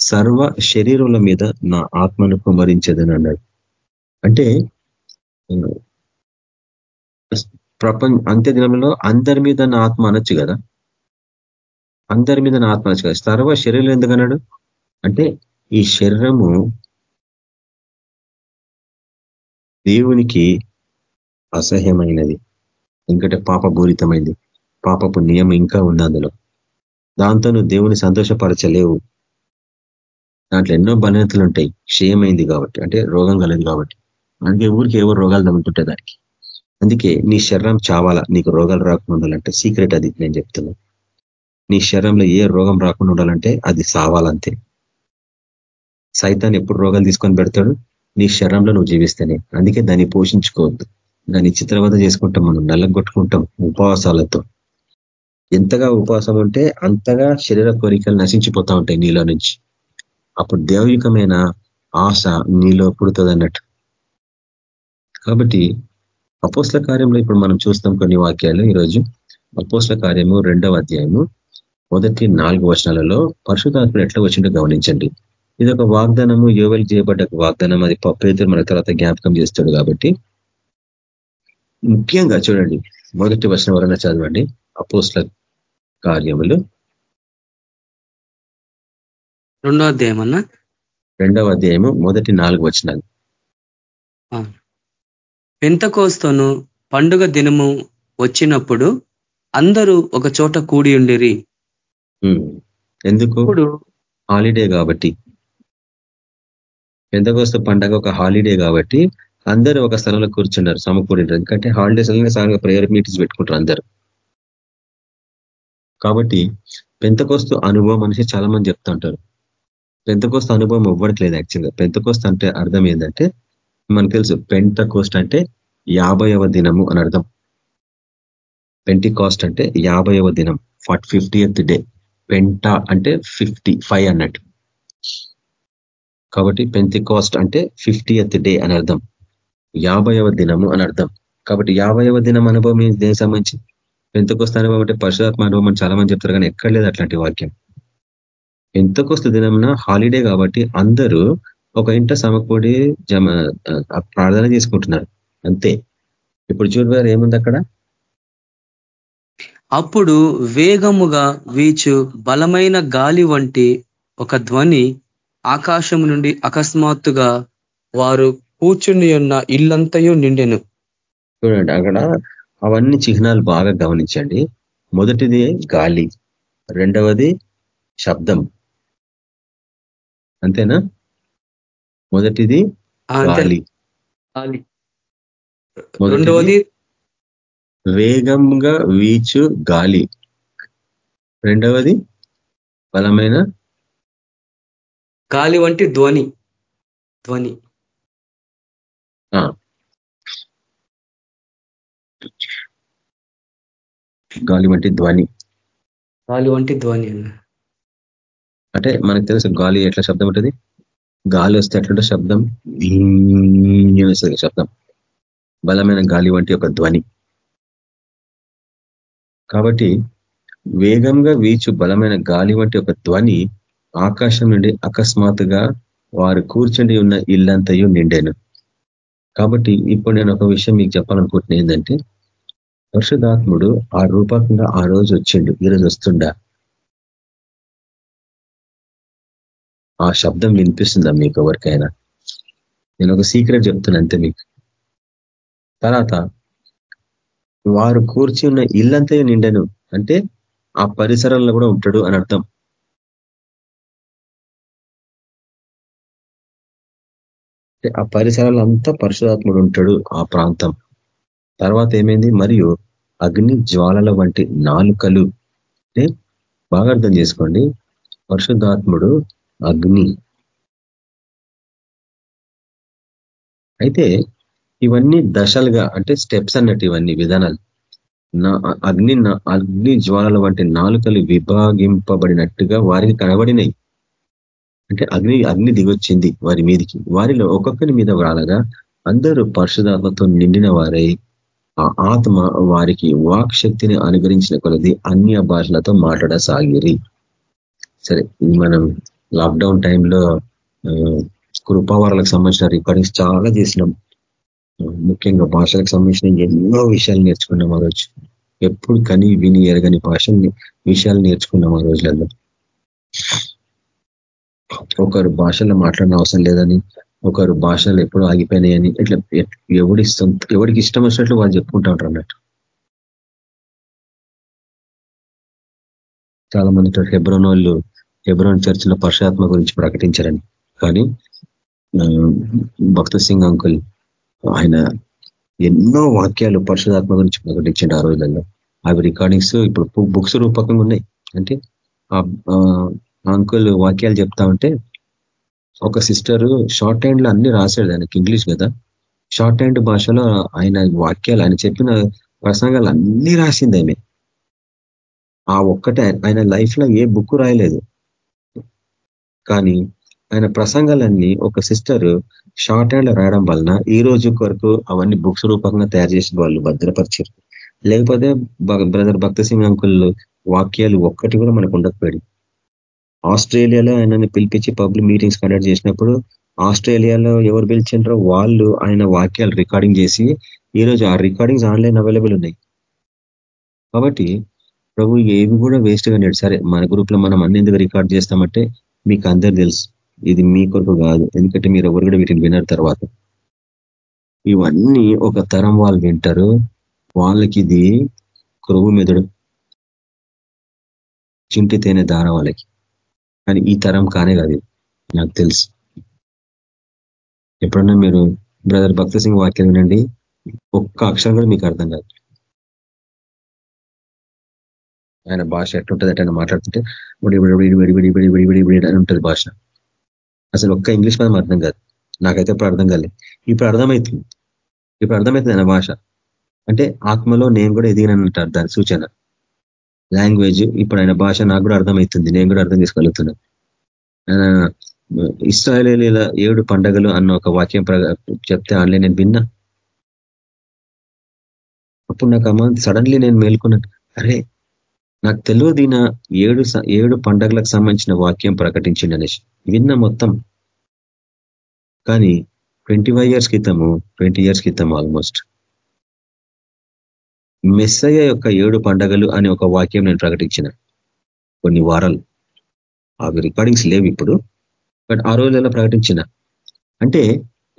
సర్వ శరీరుల మీద నా ఆత్మను కుమరించదని అన్నాడు. అంటే ప్రపంచ అంత్య దినంలో అందరి మీద నా ఆత్మ అనొచ్చు కదా? అందరి మీద నా ఆత్మ అనొచ్చు కదా? సర్వ శరీరం ఎందుకన్నాడు అంటే ఈ శరీరము దేవునికి అసహ్యమైనది. ఎందుకంటే పాపపూరితమైంది పాపపు నియమం ఇంకా ఉంది అందులో. దాంతో నువ్వు దేవుని సంతోషపరచలేవు. దాంట్లో ఎన్నో బలహీనతలు ఉంటాయి క్షయమైంది కాబట్టి అంటే రోగం కలదు కాబట్టి. అందుకే ఊరికి ఏవో రోగాలు నమ్ముతుంటాయి దానికి. అందుకే నీ శరీరం చావాలా? నీకు రోగాలు రాకుండా ఉండాలంటే సీక్రెట్ అది నేను చెప్తున్నా. నీ శరీరంలో ఏ రోగం రాకుండా ఉండాలంటే అది సావాలంతే. సైతాన్ని ఎప్పుడు రోగాలు తీసుకొని పెడతాడు? నీ శరీరంలో నువ్వు జీవిస్తేనే. అందుకే దాన్ని పోషించుకోవద్దు. దాన్ని చిత్రవద చేసుకుంటాం మనం నల్లగొట్టుకుంటాం ఉపవాసాలతో. ఎంతగా ఉపవాసం ఉంటే అంతగా శరీర కోరికలు నశించిపోతా ఉంటాయి నీలో నుంచి. అప్పుడు దైవికమైన ఆశ నీలో పుడుతుంది అన్నట్టు కాబట్టి అపోస్ల కార్యంలో ఇప్పుడు మనం చూస్తాం కొన్ని వాక్యాలు ఈరోజు. అపోస్ల కార్యము రెండవ అధ్యాయము మొదటి నాలుగు వచనాలలో పరిశుధాత్మలు ఎట్లా వచ్చిందో గమనించండి. ఇది ఒక వాగ్దానము యోవెల్ చేయబడ్డ వాగ్దానం. అది పేదలు మన తర్వాత జ్ఞాపకం చేస్తాడు కాబట్టి. ముఖ్యంగా చూడండి మొదటి వచనం వలన చదవండి. అపోస్ల కార్యములు. రెండో అధ్యాయం అన్న? రెండవ అధ్యాయము మొదటి నాలుగు వచనాలు. పెంతకోస్తను పండుగ దినము వచ్చినప్పుడు అందరూ ఒక చోట కూడి ఉండిరి. ఎందుకు? హాలిడే కాబట్టి. పెంతకోస్త పండగ ఒక హాలిడే కాబట్టి అందరూ ఒక స్థలంలో కూర్చున్నారు సమకూడింటారు ఎందుకంటే హాలిడేస్ సాగా ప్రేయర్ మీటింగ్స్ పెట్టుకుంటారు అందరు. కాబట్టి పెంతకోస్తు అనుభవం అనేసి చాలా మంది చెప్తుంటారు. పెంతకోస్త అనుభవం ఇవ్వట్లేదు యాక్చువల్గా. పెంతకోస్త అంటే అర్థం ఏంటంటే మనకు తెలుసు పెంట కోస్ట్ అంటే యాభైవ దినము అని అర్థం. పెంటి కాస్ట్ అంటే యాభైవ దినం ఫార్ట్ ఫిఫ్టీయత్ డే. పెంట అంటే ఫిఫ్టీ ఫైవ్ అన్నట్టు. కాబట్టి పెంతి కాస్ట్ అంటే ఫిఫ్టీయత్ డే అని అర్థం. యాభైవ దినము అని అర్థం. కాబట్టి యాభైవ దినం అనుభవం దేనికి సంబంధించి? పెంతకొస్త అనుభవం అంటే పరశురాత్మ అనుభవం అని చాలా మంది చెప్తారు కానీ ఎక్కడ లేదు అట్లాంటి వాక్యం. ఎంతకొస్త దినంన హాలిడే కాబట్టి అందరూ ఒక ఇంట సమకూడి జమ ప్రార్థన చేసుకుంటున్నారు. అంతే. ఇప్పుడు చూడవారు ఏముంది అక్కడ? అప్పుడు వేగముగా వీచు బలమైన గాలి వంటి ఒక ధ్వని ఆకాశం నుండి అకస్మాత్తుగా వారు కూర్చుని ఉన్న ఇల్లంతయు నిండెను. చూడండి అక్కడ అవన్నీ చిహ్నాలు బాగా గమనించండి. మొదటిది గాలి రెండవది శబ్దం. అంతేనా? మొదటిది గాలి. రెండవది వేగంగా వీచు గాలి. రెండవది బలమైన గాలి వంటి ధ్వని. ధ్వని. గాలి వంటి ధ్వని. గాలి వంటి ధ్వని అంటే మనకు తెలుసు గాలి ఎట్లా శబ్దం ఉంటుంది? గాలి వస్తే ఎట్లుంటే శబ్దం? వస్తుంది శబ్దం. బలమైన గాలి వంటి ఒక ధ్వని. కాబట్టి వేగంగా వీచు బలమైన గాలి వంటి ఒక ధ్వని ఆకాశం నుండి అకస్మాత్తుగా వారు కూర్చుండి ఉన్న ఇల్లంతయు నిండాను. కాబట్టి ఇప్పుడు నేను ఒక విషయం మీకు చెప్పాలనుకుంటున్నా ఏంటంటే పరిశుధాత్ముడు ఆ రూపకంగా ఆ రోజు వచ్చిండు ఈరోజు వస్తుండా? ఆ శబ్దం వినిపిస్తుందా మీకు ఎవరికైనా? నేను ఒక సీక్రెట్ చెప్తున్నా అంతే మీకు. తర్వాత వారు కూర్చి ఉన్న ఇల్లంతా నిండను. అంటే ఆ పరిసరంలో కూడా ఉంటాడు అని అర్థం. ఆ పరిసరాలంతా పరిశుధాత్ముడు ఉంటాడు ఆ ప్రాంతం. తర్వాత ఏమైంది? మరియు అగ్ని జ్వాలల వంటి నాలుకలు. అంటే బాగా అర్థం చేసుకోండి. పరిశుద్ధాత్ముడు అగ్ని. అయితే ఇవన్నీ దశలుగా అంటే స్టెప్స్ అన్నట్టు ఇవన్నీ విధానాలు. నా అగ్ని అగ్ని జ్వాలల వంటి నాలుకలు విభాగింపబడినట్టుగా వారికి కనబడినాయి. అంటే అగ్ని అగ్ని దిగొచ్చింది వారి మీదికి. వారిలో ఒక్కొక్కరి మీద రాలగా అందరూ పరిశుధాత్మతో నిండిన వారై ఆ ఆత్మ వారికి వాక్ శక్తిని అనుగ్రహించిన కొలది అన్య భాషలతో మాట్లాడసాగిరి. సరే మనం లాక్డౌన్ టైంలో కృపావారాలకు సంబంధించిన రికార్డింగ్స్ చాలా చేసినాం. ముఖ్యంగా భాషలకు సంబంధించిన ఎన్నో విషయాలు నేర్చుకున్నాం ఆ రోజు. ఎప్పుడు కని విని ఎరగని భాష విషయాలు నేర్చుకున్నాం ఆ రోజులలో. ఒకరు భాషలో మాట్లాడిన అవసరం లేదని ఒకరు భాషలు ఎప్పుడు ఆగిపోయినాయని ఇట్లా ఎవడి ఎవడికి ఇష్టం వచ్చినట్లు వాళ్ళు చెప్పుకుంటా ఉంటారు అన్నట్టు. చాలా మంది హెబ్రోన్ వాళ్ళు హెబ్రోన్ చర్చిలో పరుషాత్మ గురించి ప్రకటించారని. కానీ భక్త సింగ్ అంకుల్ ఆయన ఎన్నో వాక్యాలు పరిశుధాత్మ గురించి ప్రకటించండి ఆ రోజులలో. అవి రికార్డింగ్స్ ఇప్పుడు బుక్స్ రూపకంగా ఉన్నాయి. అంటే అంకుల్ వాక్యాలు చెప్తా ఉంటే ఒక సిస్టర్ షార్ట్ హ్యాండ్లో అన్ని రాశాడు ఆయనకి ఇంగ్లీష్ కదా. షార్ట్ హ్యాండ్ భాషలో ఆయన వాక్యాలు ఆయన చెప్పిన ప్రసంగాలు అన్ని రాసింది ఆమె. ఆ ఒక్కటే ఆయన లైఫ్లో ఏ బుక్ రాయలేదు. కానీ ఆయన ప్రసంగాలన్నీ ఒక సిస్టర్ షార్ట్ హ్యాండ్ రాయడం వలన ఈ రోజు వరకు అవన్నీ బుక్స్ రూపంగా తయారు చేసి వాళ్ళు భద్రపరిచారు. లేకపోతే బ్రదర్ భక్త సింగ్ అంకుల్ వాక్యాలు ఒక్కటి కూడా మనకు ఉండకపోయాడు ఆస్ట్రేలియాలో ఆయనని పిలిపించి పబ్లిక్ మీటింగ్స్ కండక్ట్ చేసినప్పుడు ఆస్ట్రేలియాలో ఎవరు పిలిచిండ్రో వాళ్ళు ఆయన వాక్యాలు రికార్డింగ్ చేసి ఈరోజు ఆ రికార్డింగ్స్ ఆన్లైన్ అవైలబుల్ ఉన్నాయి. కాబట్టి ప్రభు ఏవి కూడా వేస్ట్గా నేడు సరే మన గ్రూప్లో మనం అన్ని ఎందుకు రికార్డ్ చేస్తామంటే మీకు అందరు తెలుసు. ఇది మీ కొరకు కాదు. ఎందుకంటే మీరు ఎవరు కూడా వీటిని వినరు తర్వాత. ఇవన్నీ ఒక తరం వాళ్ళు వింటారు. వాళ్ళకి ఇది క్రొవ్వు మెదడు. చింటి దారం దార వాళ్ళకి. కానీ ఈ తరం కానే కాదు నాకు తెలుసు. ఎప్పుడన్నా మీరు బ్రదర్ భక్త సింగ్ వాక్యం వినండి. ఒక్క అక్షరం కూడా మీకు అర్థం కాదు. ఆయన భాష ఎట్లుంటుందంటే ఆయన మాట్లాడుతుంటే అని ఉంటుంది భాష. అసలు ఒక్క ఇంగ్లీష్ పదం అర్థం కాదు. నాకైతే ఇప్పుడు అర్థం కాలేదు ఇప్పుడు అర్థమవుతుంది ఇప్పుడు అర్థమవుతుంది ఆయన భాష. అంటే ఆత్మలో నేను కూడా ఎదిగినట్టు అర్థాన్ని సూచన. లాంగ్వేజ్ ఇప్పుడు ఆయన భాష నాకు కూడా అర్థమవుతుంది. నేను కూడా అర్థం చేసుకోగలుగుతున్నా ఇస్రాయలీల ఏడు పండగలు అన్న ఒక వాక్యం చెప్తే ఆన్లైన్ నేను విన్నా. అప్పుడు నాకు అమ్మ సడన్లీ నేను మేల్కొన్నాను అరే నాకు తెలియదిన ఏడు ఏడు పండగలకు సంబంధించిన వాక్యం ప్రకటించింది అనేసి. విన్న మొత్తం. కానీ ట్వంటీ ఫైవ్ ఇయర్స్ క్రితము ట్వంటీ ఇయర్స్ క్రితం ఆల్మోస్ట్. మెస్సయ్య యొక్క ఏడు పండగలు అనే ఒక వాక్యం నేను ప్రకటించిన కొన్ని వారాలు. అవి రికార్డింగ్స్ లేవు ఇప్పుడు బట్ ఆ రోజులలో ప్రకటించిన. అంటే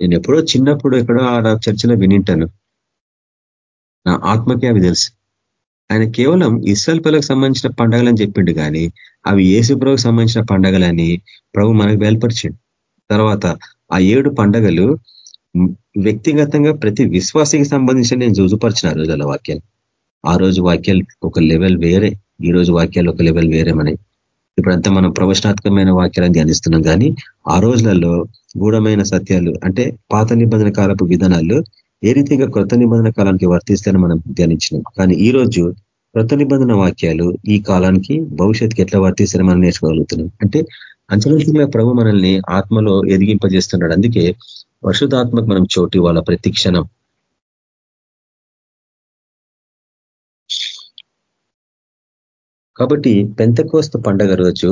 నేను ఎప్పుడో చిన్నప్పుడు ఎక్కడో ఆ చర్చలో వినింటాను. నా ఆత్మకే అవి తెలుసు. ఆయన కేవలం ఇస్రాయల్ పిల్లలకు సంబంధించిన పండగలని చెప్పిండు కానీ అవి ఏసుప్రభుకు సంబంధించిన పండగలని ప్రభు మనకు బయలుపరిచిండు. తర్వాత ఆ ఏడు పండగలు వ్యక్తిగతంగా ప్రతి విశ్వాసికి సంబంధించిన నేను రుజుపరిచిన ఆ రోజుల వాక్యాలు. ఆ రోజు వాక్యాలు ఒక లెవెల్ వేరే ఈ రోజు వాక్యాలు ఒక లెవెల్ వేరే మనకి ఇప్పుడంతా మనం ప్రవచనాత్మకమైన వాక్యాలను ధ్యానిస్తున్నాం కానీ ఆ రోజులలో గూఢమైన సత్యాలు అంటే పాత నిబంధన కాలపు విధానాలు ఏ రీతిగా కొత్త నిబంధన కాలానికి వర్తిస్తాయని మనం ధ్యానించినాం. కానీ ఈ రోజు కొత్త నిబంధన వాక్యాలు ఈ కాలానికి భవిష్యత్తుకి ఎట్లా వర్తిస్తారని మనం నేర్చుకోగలుగుతున్నాం. అంటే అంచనంతగా ప్రభు మనల్ని ఆత్మలో ఎదిగింపజేస్తున్నాడు. అందుకే వర్షుదాత్మకు మనం చోటు వాళ్ళ ప్రతి క్షణం. కాబట్టి పెంతకోస్త పండగ రోజు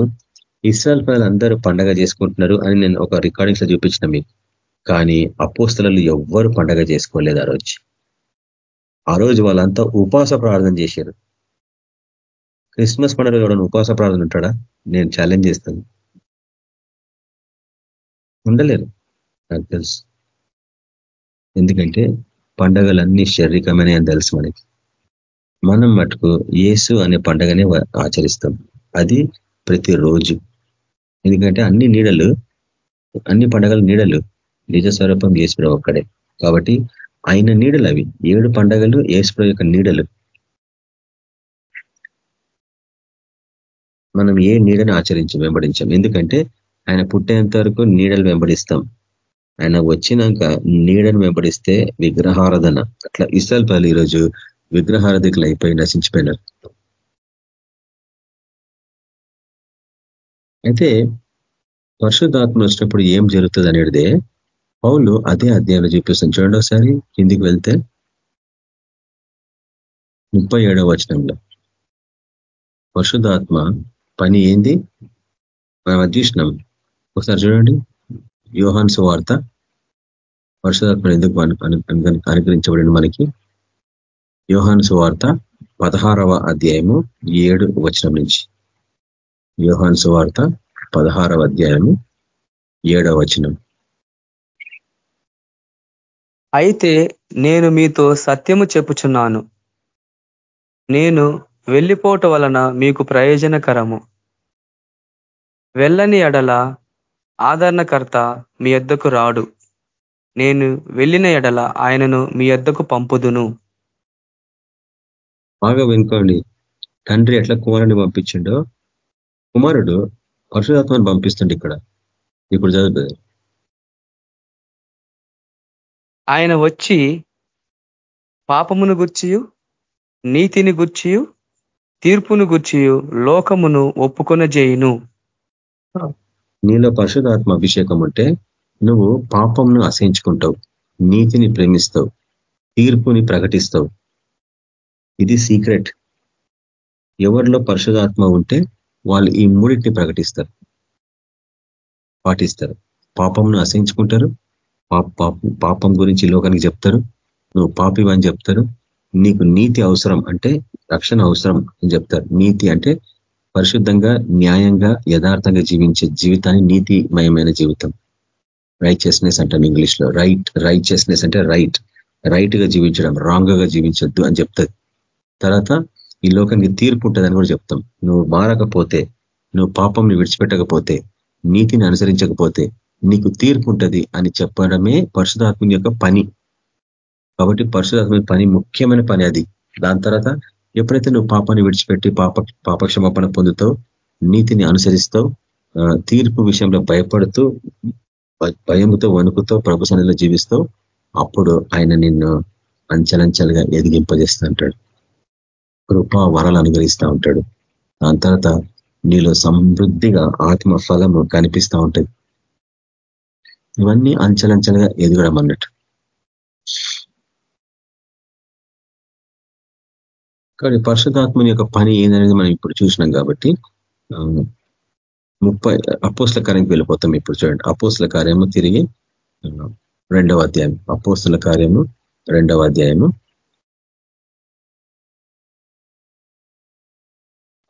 ఇస్రాయల్ ప్రజలు అందరూ పండగ చేసుకుంటున్నారు అని నేను ఒక రికార్డింగ్స్లో చూపించిన మీకు. కానీ అపోస్తలలు ఎవ్వరు పండగ చేసుకోలేదు ఆ రోజు. ఆ రోజు వాళ్ళంతా ఉపాస ప్రార్థన చేశారు. క్రిస్మస్ పండుగ ఎవడన్నా ఉపాస ప్రార్థన ఉంటాడా? నేను ఛాలెంజ్ చేస్తాను. ఉండలేరు. నాకు తెలుసు. ఎందుకంటే పండగలన్నీ శారీరకమైన అని తెలుసు మనకి. మనం మటుకు ఏసు అనే పండగనే ఆచరిస్తాం. అది ప్రతిరోజు ఎందుకంటే అన్ని నీడలు అన్ని పండగల నీడలు నిజ స్వరూపం యేసుప్రభు ఒక్కడే. కాబట్టి ఆయన నీడలు అవి. ఏడు పండగలు యేసుప్రభు యొక్క నీడలు. మనం ఏ నీడని ఆచరించి వెంబడించాం? ఎందుకంటే ఆయన పుట్టేంత వరకు నీడలు వెంబడిస్తాం. ఆయన వచ్చినాక నీడను వెంబడిస్తే విగ్రహారాధన. అట్లా ఇస్రాయల్ పల్లి ఈరోజు విగ్రహారధికులు అయిపోయి నశించిపోయినారు. అయితే పరిశుద్ధాత్మ వచ్చినప్పుడు ఏం జరుగుతుంది అనేదే పౌలు అదే అధ్యాయంలో చూపిస్తాను చూడండి ఒకసారి కిందికి వెళ్తే ముప్పై ఏడవ వచనంలో. పరిశుద్ధాత్మ పని ఏంది? మనం అధ్యక్షణం ఒకసారి చూడండి. యోహాన్ సువార్త. పరిశుధాత్మ ఎందుకు అనుగ్రహించబడింది మనకి? యోహాను సువార్త పదహారవ అధ్యాయము ఏడు వచనం నుంచి. యోహాను సువార్త పదహారవ అధ్యాయము ఏడవ వచనం. అయితే నేను మీతో సత్యము చెప్పుచున్నాను. నేను వెళ్ళిపోవటం వలన మీకు ప్రయోజనకరము. వెళ్ళని ఎడల ఆదరణకర్త మీ ఎద్దకు రాడు. నేను వెళ్ళిన ఎడల ఆయనను మీ ఎద్దకు పంపుదును. బాగా వినుకోండి తండ్రి ఎట్లా కుమారుని పంపించిండో కుమారుడు పరశురాత్మని పంపిస్తుండే ఇక్కడ. ఇప్పుడు చదువుతుంది. ఆయన వచ్చి పాపమును గుర్చియు నీతిని గుర్చియు తీర్పును గుర్చియు లోకమును ఒప్పుకొన చేయును నీలో పరిశుధాత్మ అభిషేకం ఉంటే నువ్వు పాపంను అసహించుకుంటావు నీతిని ప్రేమిస్తావు తీర్పుని ప్రకటిస్తావు ఇది సీక్రెట్. ఎవరిలో పరిశుధాత్మ ఉంటే వాళ్ళు ఈ మూడింటిని ప్రకటిస్తారు. పాటిస్తారు. పాపంను అసహించుకుంటారు. పాపం గురించి లోకానికి చెప్తారు. నువ్వు పాపివని చెప్తారు. నీకు నీతి అవసరం అంటే రక్షణ అవసరం అని చెప్తారు. నీతి అంటే పరిశుద్ధంగా న్యాయంగా యథార్థంగా జీవించే జీవితాన్ని నీతిమయమైన జీవితం. రైచియస్నెస్ అంటాం ఇంగ్లీష్లో రైట్ రైచియస్నెస్ అంటే రైట్ రైట్గా జీవించడం రాంగ్గా జీవించొద్దు అని చెప్తుంది తర్వాత ఈ లోకానికి తీర్పు ఉంటుందని కూడా చెప్తాం. నువ్వు మారకపోతే నువ్వు పాపంని విడిచిపెట్టకపోతే నీతిని అనుసరించకపోతే నీకు తీర్పు ఉంటుంది అని చెప్పడమే పరశుధాత్మ యొక్క పని. కాబట్టి పరిశుధాత్మ పని ముఖ్యమైన పని అది. దాని తర్వాత ఎప్పుడైతే నువ్వు పాపాన్ని విడిచిపెట్టి పాప పాపక్షమాపణ పొందుతావు నీతిని అనుసరిస్తావు తీర్పు విషయంలో భయపడుతూ భయముతో వణుకుతో ప్రభు సన్నిధిలో జీవిస్తావు అప్పుడు ఆయన నిన్ను అంచలంచలుగా ఎదిగింపజేస్తూ ఉంటాడు కృపా వరాలు అనుగ్రహిస్తూ ఉంటాడు. దాని తర్వాత నీలో సమృద్ధిగా ఆత్మ ఫలము కనిపిస్తూ ఉంటుంది. ఇవన్నీ అంచలంచలుగా ఎదగడం అన్నట్టు కానీ పరిశుధాత్మని యొక్క పని ఏందనేది మనం ఇప్పుడు చూసినాం కాబట్టి ముప్పై అపోస్ల కార్యంకి వెళ్ళిపోతాం ఇప్పుడు చూడండి. అపోస్ల కార్యము తిరిగి రెండవ అధ్యాయం. అపోస్తుల కార్యము రెండవ అధ్యాయము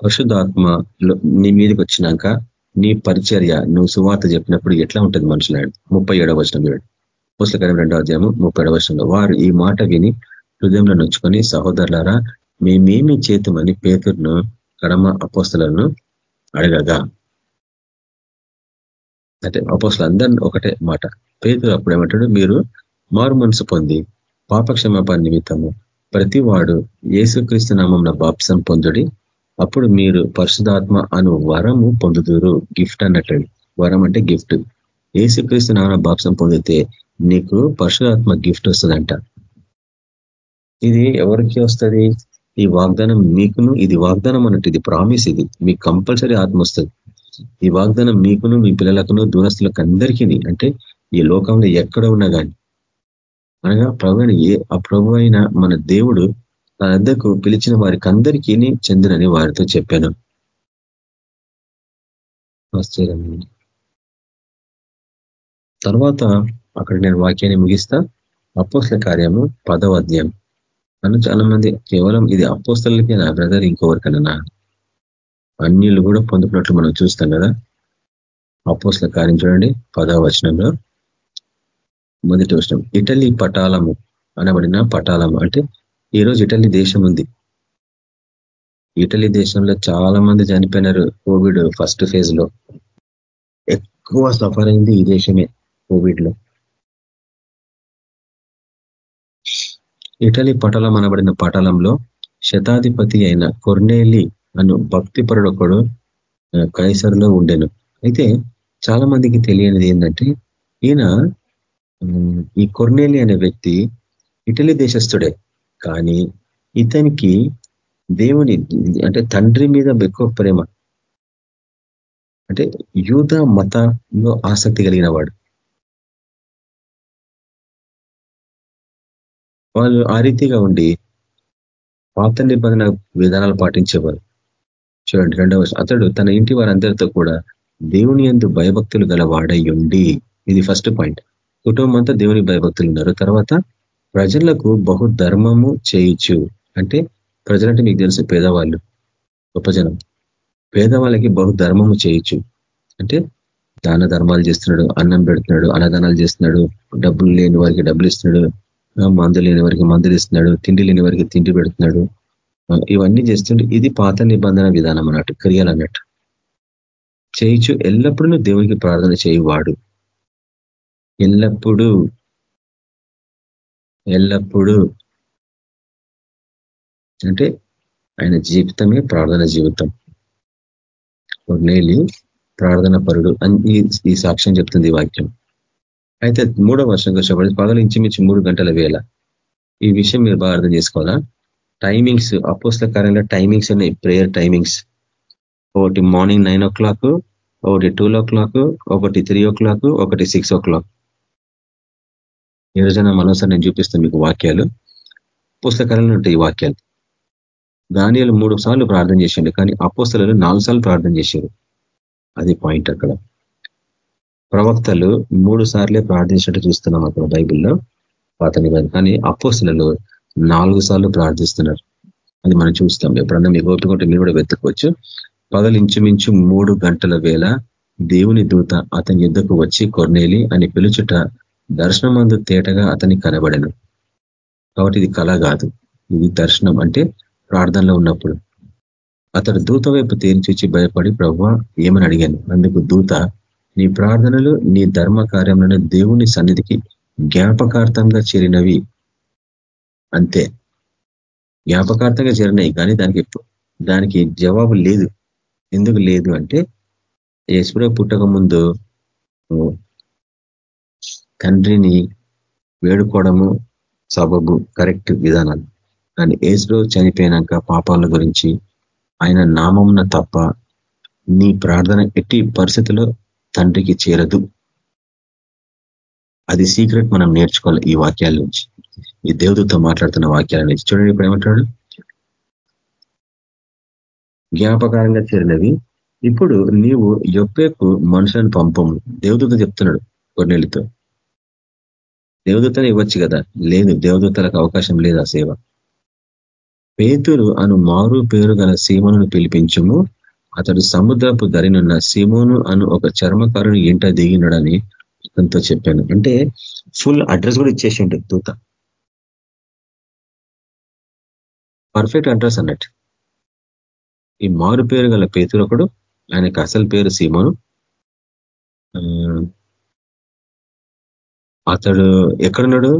పరిశుధాత్మ నీ మీదకి వచ్చినాక నీ పరిచర్య నువ్వు సువార్త చెప్పినప్పుడు ఎట్లా ఉంటుంది మనుషులు ముప్పై ఏడవ వచనం చూడండి. పుస్తకం రెండవ అధ్యాయము ముప్పై ఏడవ వచనంలో వారు ఈ మాట విని హృదయంలో నొచ్చుకొని సహోదరులారా మేమేమి చేతుమని పేతుర్ను కడమ అపోస్తలను అడగగా? అంటే అపోస్తులందరినీ ఒకటే మాట. పేతురు అప్పుడు ఏమంటాడు మీరు మారు మనసు పొంది పాపక్షమాపణ నిమిత్తము ప్రతి వాడు ఏసుక్రీస్తు నామం బాప్సం పొందుడి అప్పుడు మీరు పరిశుధాత్మ అను వరము పొందుదురు గిఫ్ట్ అన్నట్టు. వరం అంటే గిఫ్ట్ ఏసుక్రీస్తు నామ బాప్సం పొందితే నీకు పరిశుధాత్మ గిఫ్ట్ వస్తుందంట. ఇది ఎవరికి వస్తుంది? ఈ వాగ్దానం మీకును ఇది వాగ్దానం అన్నట్టు ఇది ప్రామిస్ ఇది. మీకు కంపల్సరీ ఆత్మ వస్తుంది. ఈ వాగ్దానం మీకును మీ పిల్లలకును దూరస్తులకు అందరికీ అంటే ఈ లోకంలో ఎక్కడ ఉన్నా కానీ అనగా ప్రభు ఏ ఆ ప్రభు అయిన మన దేవుడు తన వద్దకు పిలిచిన వారికి అందరికీ చెందినని వారితో చెప్పాను. తర్వాత అక్కడ నేను వాక్యాన్ని ముగిస్తా. అపోస్ల కార్యము పదవ అధ్యాయం. నన్ను చాలా మంది కేవలం ఇది అపోస్తలకే నా బ్రదర్ ఇంకొవరికన్నా అన్యులు కూడా పొందుకున్నట్లు మనం చూస్తాం కదా. అపోస్ల కార్యం చూడండి పదవ వచనంలో. మొదటి వచనం ఇటలీ పటాలము అనబడిన పటాలము అంటే ఈరోజు ఇటలీ దేశం ఉంది. ఇటలీ దేశంలో చాలా మంది చనిపోయినారు కోవిడ్ ఫస్ట్ ఫేజ్లో. ఎక్కువ సఫర్ అయింది ఈ దేశమే కోవిడ్లో. ఇటలీ పటలం అనబడిన పటలంలో శతాధిపతి అయిన కొర్నేలి అను భక్తి పరుడొకడు కైసర్లో ఉండెను. అయితే చాలా మందికి తెలియనిది ఏంటంటే ఈయన ఈ కొర్నేలి అనే వ్యక్తి ఇటలీ దేశస్థుడే. కానీ ఇతనికి దేవుని అంటే తండ్రి మీద ఎక్కువ ప్రేమ. అంటే యూత మతంలో ఆసక్తి కలిగిన వాడు. వాళ్ళు ఆ రీతిగా ఉండి పాత నిబంధన విధానాలు పాటించేవారు. చూడండి రెండవ అతడు తన ఇంటి వారందరితో కూడా దేవుని ఎందు భయభక్తులు గల వాడై ఉండి ఇది ఫస్ట్ పాయింట్ కుటుంబం అంతా దేవుని భయభక్తులు ఉన్నారు. తర్వాత ప్రజలకు బహు ధర్మము చేయొచ్చు అంటే ప్రజలంటే మీకు తెలుసు పేదవాళ్ళు గొప్ప జనం. పేదవాళ్ళకి బహు ధర్మము చేయొచ్చు అంటే దాన ధర్మాలు చేస్తున్నాడు అన్నం పెడుతున్నాడు అన్నదానాలు చేస్తున్నాడు డబ్బులు లేని వారికి డబ్బులు ఇస్తున్నాడు మందు లేని వారికి మందులు ఇస్తున్నాడు తిండి లేని వారికి తిండి పెడుతున్నాడు. ఇవన్నీ చేస్తుంటే ఇది పాత నిబంధన విధానం అన్నట్టు క్రియలు అన్నట్టు. చేయొచ్చు ఎల్లప్పుడూ దేవునికి ప్రార్థన చేయువాడు. ఎల్లప్పుడూ ఎల్లప్పుడూ అంటే ఆయన జీవితమే ప్రార్థన జీవితం. నేలి ప్రార్థన పరుడు అని ఈ సాక్ష్యం చెప్తుంది వాక్యం. అయితే మూడో వర్షం కష్టపడి పగలు ఇంచుమించు మూడు గంటల వేళ. ఈ విషయం మీరు బాగా అర్థం చేసుకోవాలా? టైమింగ్స్ అపోస్ల కార్యంలో టైమింగ్స్ ఉన్నాయి. ప్రేయర్ టైమింగ్స్ ఒకటి మార్నింగ్ నైన్ ఓ క్లాక్ ఒకటి టూ ఓ క్లాక్ ఒకటి త్రీ ఓ క్లాక్ ఒకటి సిక్స్ ఓ క్లాక్ నిరజన రోజున నేను చూపిస్తాను మీకు వాక్యాలు. పుస్తకాలలో ఉంటాయి ఈ వాక్యాలు. దానియాలు మూడు సార్లు ప్రార్థన చేసిండు కానీ అపోస్తలు నాలుగు సార్లు ప్రార్థన చేశారు అది పాయింట్ అక్కడ. ప్రవక్తలు మూడు సార్లే ప్రార్థించినట్టు చూస్తున్నాం అక్కడ బైబిల్లో పాత నిబంధన. కానీ అపోస్తులలో నాలుగు సార్లు ప్రార్థిస్తున్నారు. అది మనం చూస్తాం. ఎప్పుడన్నా మీకు ఓపికంటే మీరు కూడా వెతుకోవచ్చు పగలు ఇంచుమించు మూడు గంటల వేళ దేవుని దూత అతని యుద్ధకు వచ్చి కొర్నేలి అని పిలుచుట దర్శనమందు తేటగా అతని కనబడను. కాబట్టి ఇది కళ కాదు. ఇది దర్శనం అంటే ప్రార్థనలో ఉన్నప్పుడు. అతడు దూత వైపు తేల్చిచ్చి భయపడి ప్రభు ఏమని అడిగాను? అందుకు దూత నీ ప్రార్థనలు నీ ధర్మ కార్యంలోనే దేవుని సన్నిధికి జ్ఞాపకార్థంగా చేరినవి అంతే. జ్ఞాపకార్థంగా చేరినాయి కానీ దానికి దానికి జవాబు లేదు. ఎందుకు లేదు అంటే యశ్వర పుట్టక ముందు తండ్రిని వేడుకోవడము సబబు కరెక్ట్ విధానాలు కానీ ఏసులో చనిపోయినాక పాపాల గురించి ఆయన నామమున తప్ప నీ ప్రార్థన ఎట్టి పరిస్థితిలో తండ్రికి చేరదు. అది సీక్రెట్ మనం నేర్చుకోవాలి ఈ వాక్యాల నుంచి. ఈ దేవుడితో మాట్లాడుతున్న వాక్యాల నుంచి. చూడండి ఇప్పుడు ఏమంటాడు? జ్ఞాపకారంగా చేరినవి. ఇప్పుడు నీవు యొప్పేకు మనుషులను పంపము. దేవుడితో చెప్తున్నాడు కొన్నేళ్ళతో. దేవదూతనే ఇవ్వచ్చు కదా? లేదు దేవదూతలకు అవకాశం లేదు ఆ సేవ. పేతురు అను మారు పేరు గల సీమోను పిలిపించము. అతడు సముద్రపు ధరినున్న సీమోను అను ఒక చర్మకారుని ఇంట దిగినడని అతనితో చెప్పాను. అంటే ఫుల్ అడ్రస్ కూడా ఇచ్చేసిండు దూత. పర్ఫెక్ట్ అడ్రస్ అన్నట్టు. ఈ మారు పేరు గల పేతురొకడు ఆయనకు అసలు పేరు సీమోను. అతడు ఎక్కడున్నాడు?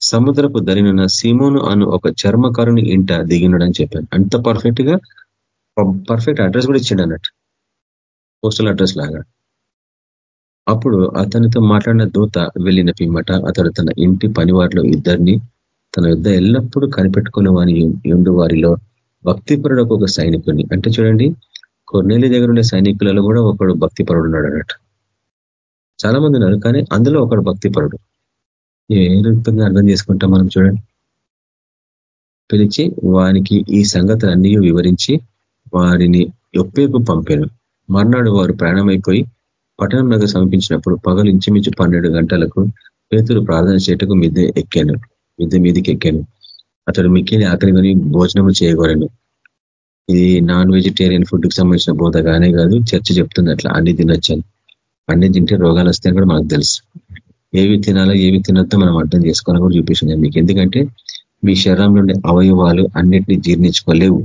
సముద్రపు ధరినున్న సీమోను అను ఒక చర్మకారుని ఇంట దిగినడని చెప్పాను అంత పర్ఫెక్ట్గా పర్ఫెక్ట్ అడ్రస్ కూడా ఇచ్చాడు అన్నట్టు. పోస్టల్ అడ్రస్ లాగా. అప్పుడు అతనితో మాట్లాడిన దూత వెళ్ళిన పిమ్మట అతడు తన ఇంటి పనివారిలో ఇద్దరిని తన యుద్ధ ఎల్లప్పుడూ కనిపెట్టుకుని వాని ఎండు వారిలో భక్తిపరుడు ఒక సైనికుని. అంటే చూడండి కొన్నేళ్ళ దగ్గర ఉండే సైనికులలో కూడా ఒకడు భక్తిపరుడు ఉన్నాడు అన్నట్టు చాలా మంది ఉన్నారు కానీ అందులో ఒకడు భక్తిపరుడు. ఏ రూపంగా అర్థం చేసుకుంటాం మనం చూడండి. పిలిచి వానికి ఈ సంగతులన్నీ వివరించి వారిని ఒప్పేపు పంపాను. మర్నాడు వారు ప్రయాణమైపోయి పట్టణం నగర్ సమీపించినప్పుడు పగలు ఇంచుమించు పన్నెండు గంటలకు పేతులు ప్రార్థన చేయటకు మిద్దె ఎక్కాను. మిద్దె మీదకి ఎక్కాను. అతడు మిక్కిలి ఆకలి భోజనము చేయగలను. ఇది నాన్ వెజిటేరియన్ ఫుడ్కి సంబంధించిన బోధ కానే కాదు చర్చ చెప్తుంది అట్లా అన్ని తినొచ్చాను అన్ని తింటే రోగాలు వస్తాయని కూడా మనకు తెలుసు. ఏవి తినాలో ఏవి తినొద్దో మనం అర్థం చేసుకోవాలని కూడా చూపించింది మీకు ఎందుకంటే మీ శరీరంలో ఉండే అవయవాలు అన్నిటినీ జీర్ణించుకోలేవు.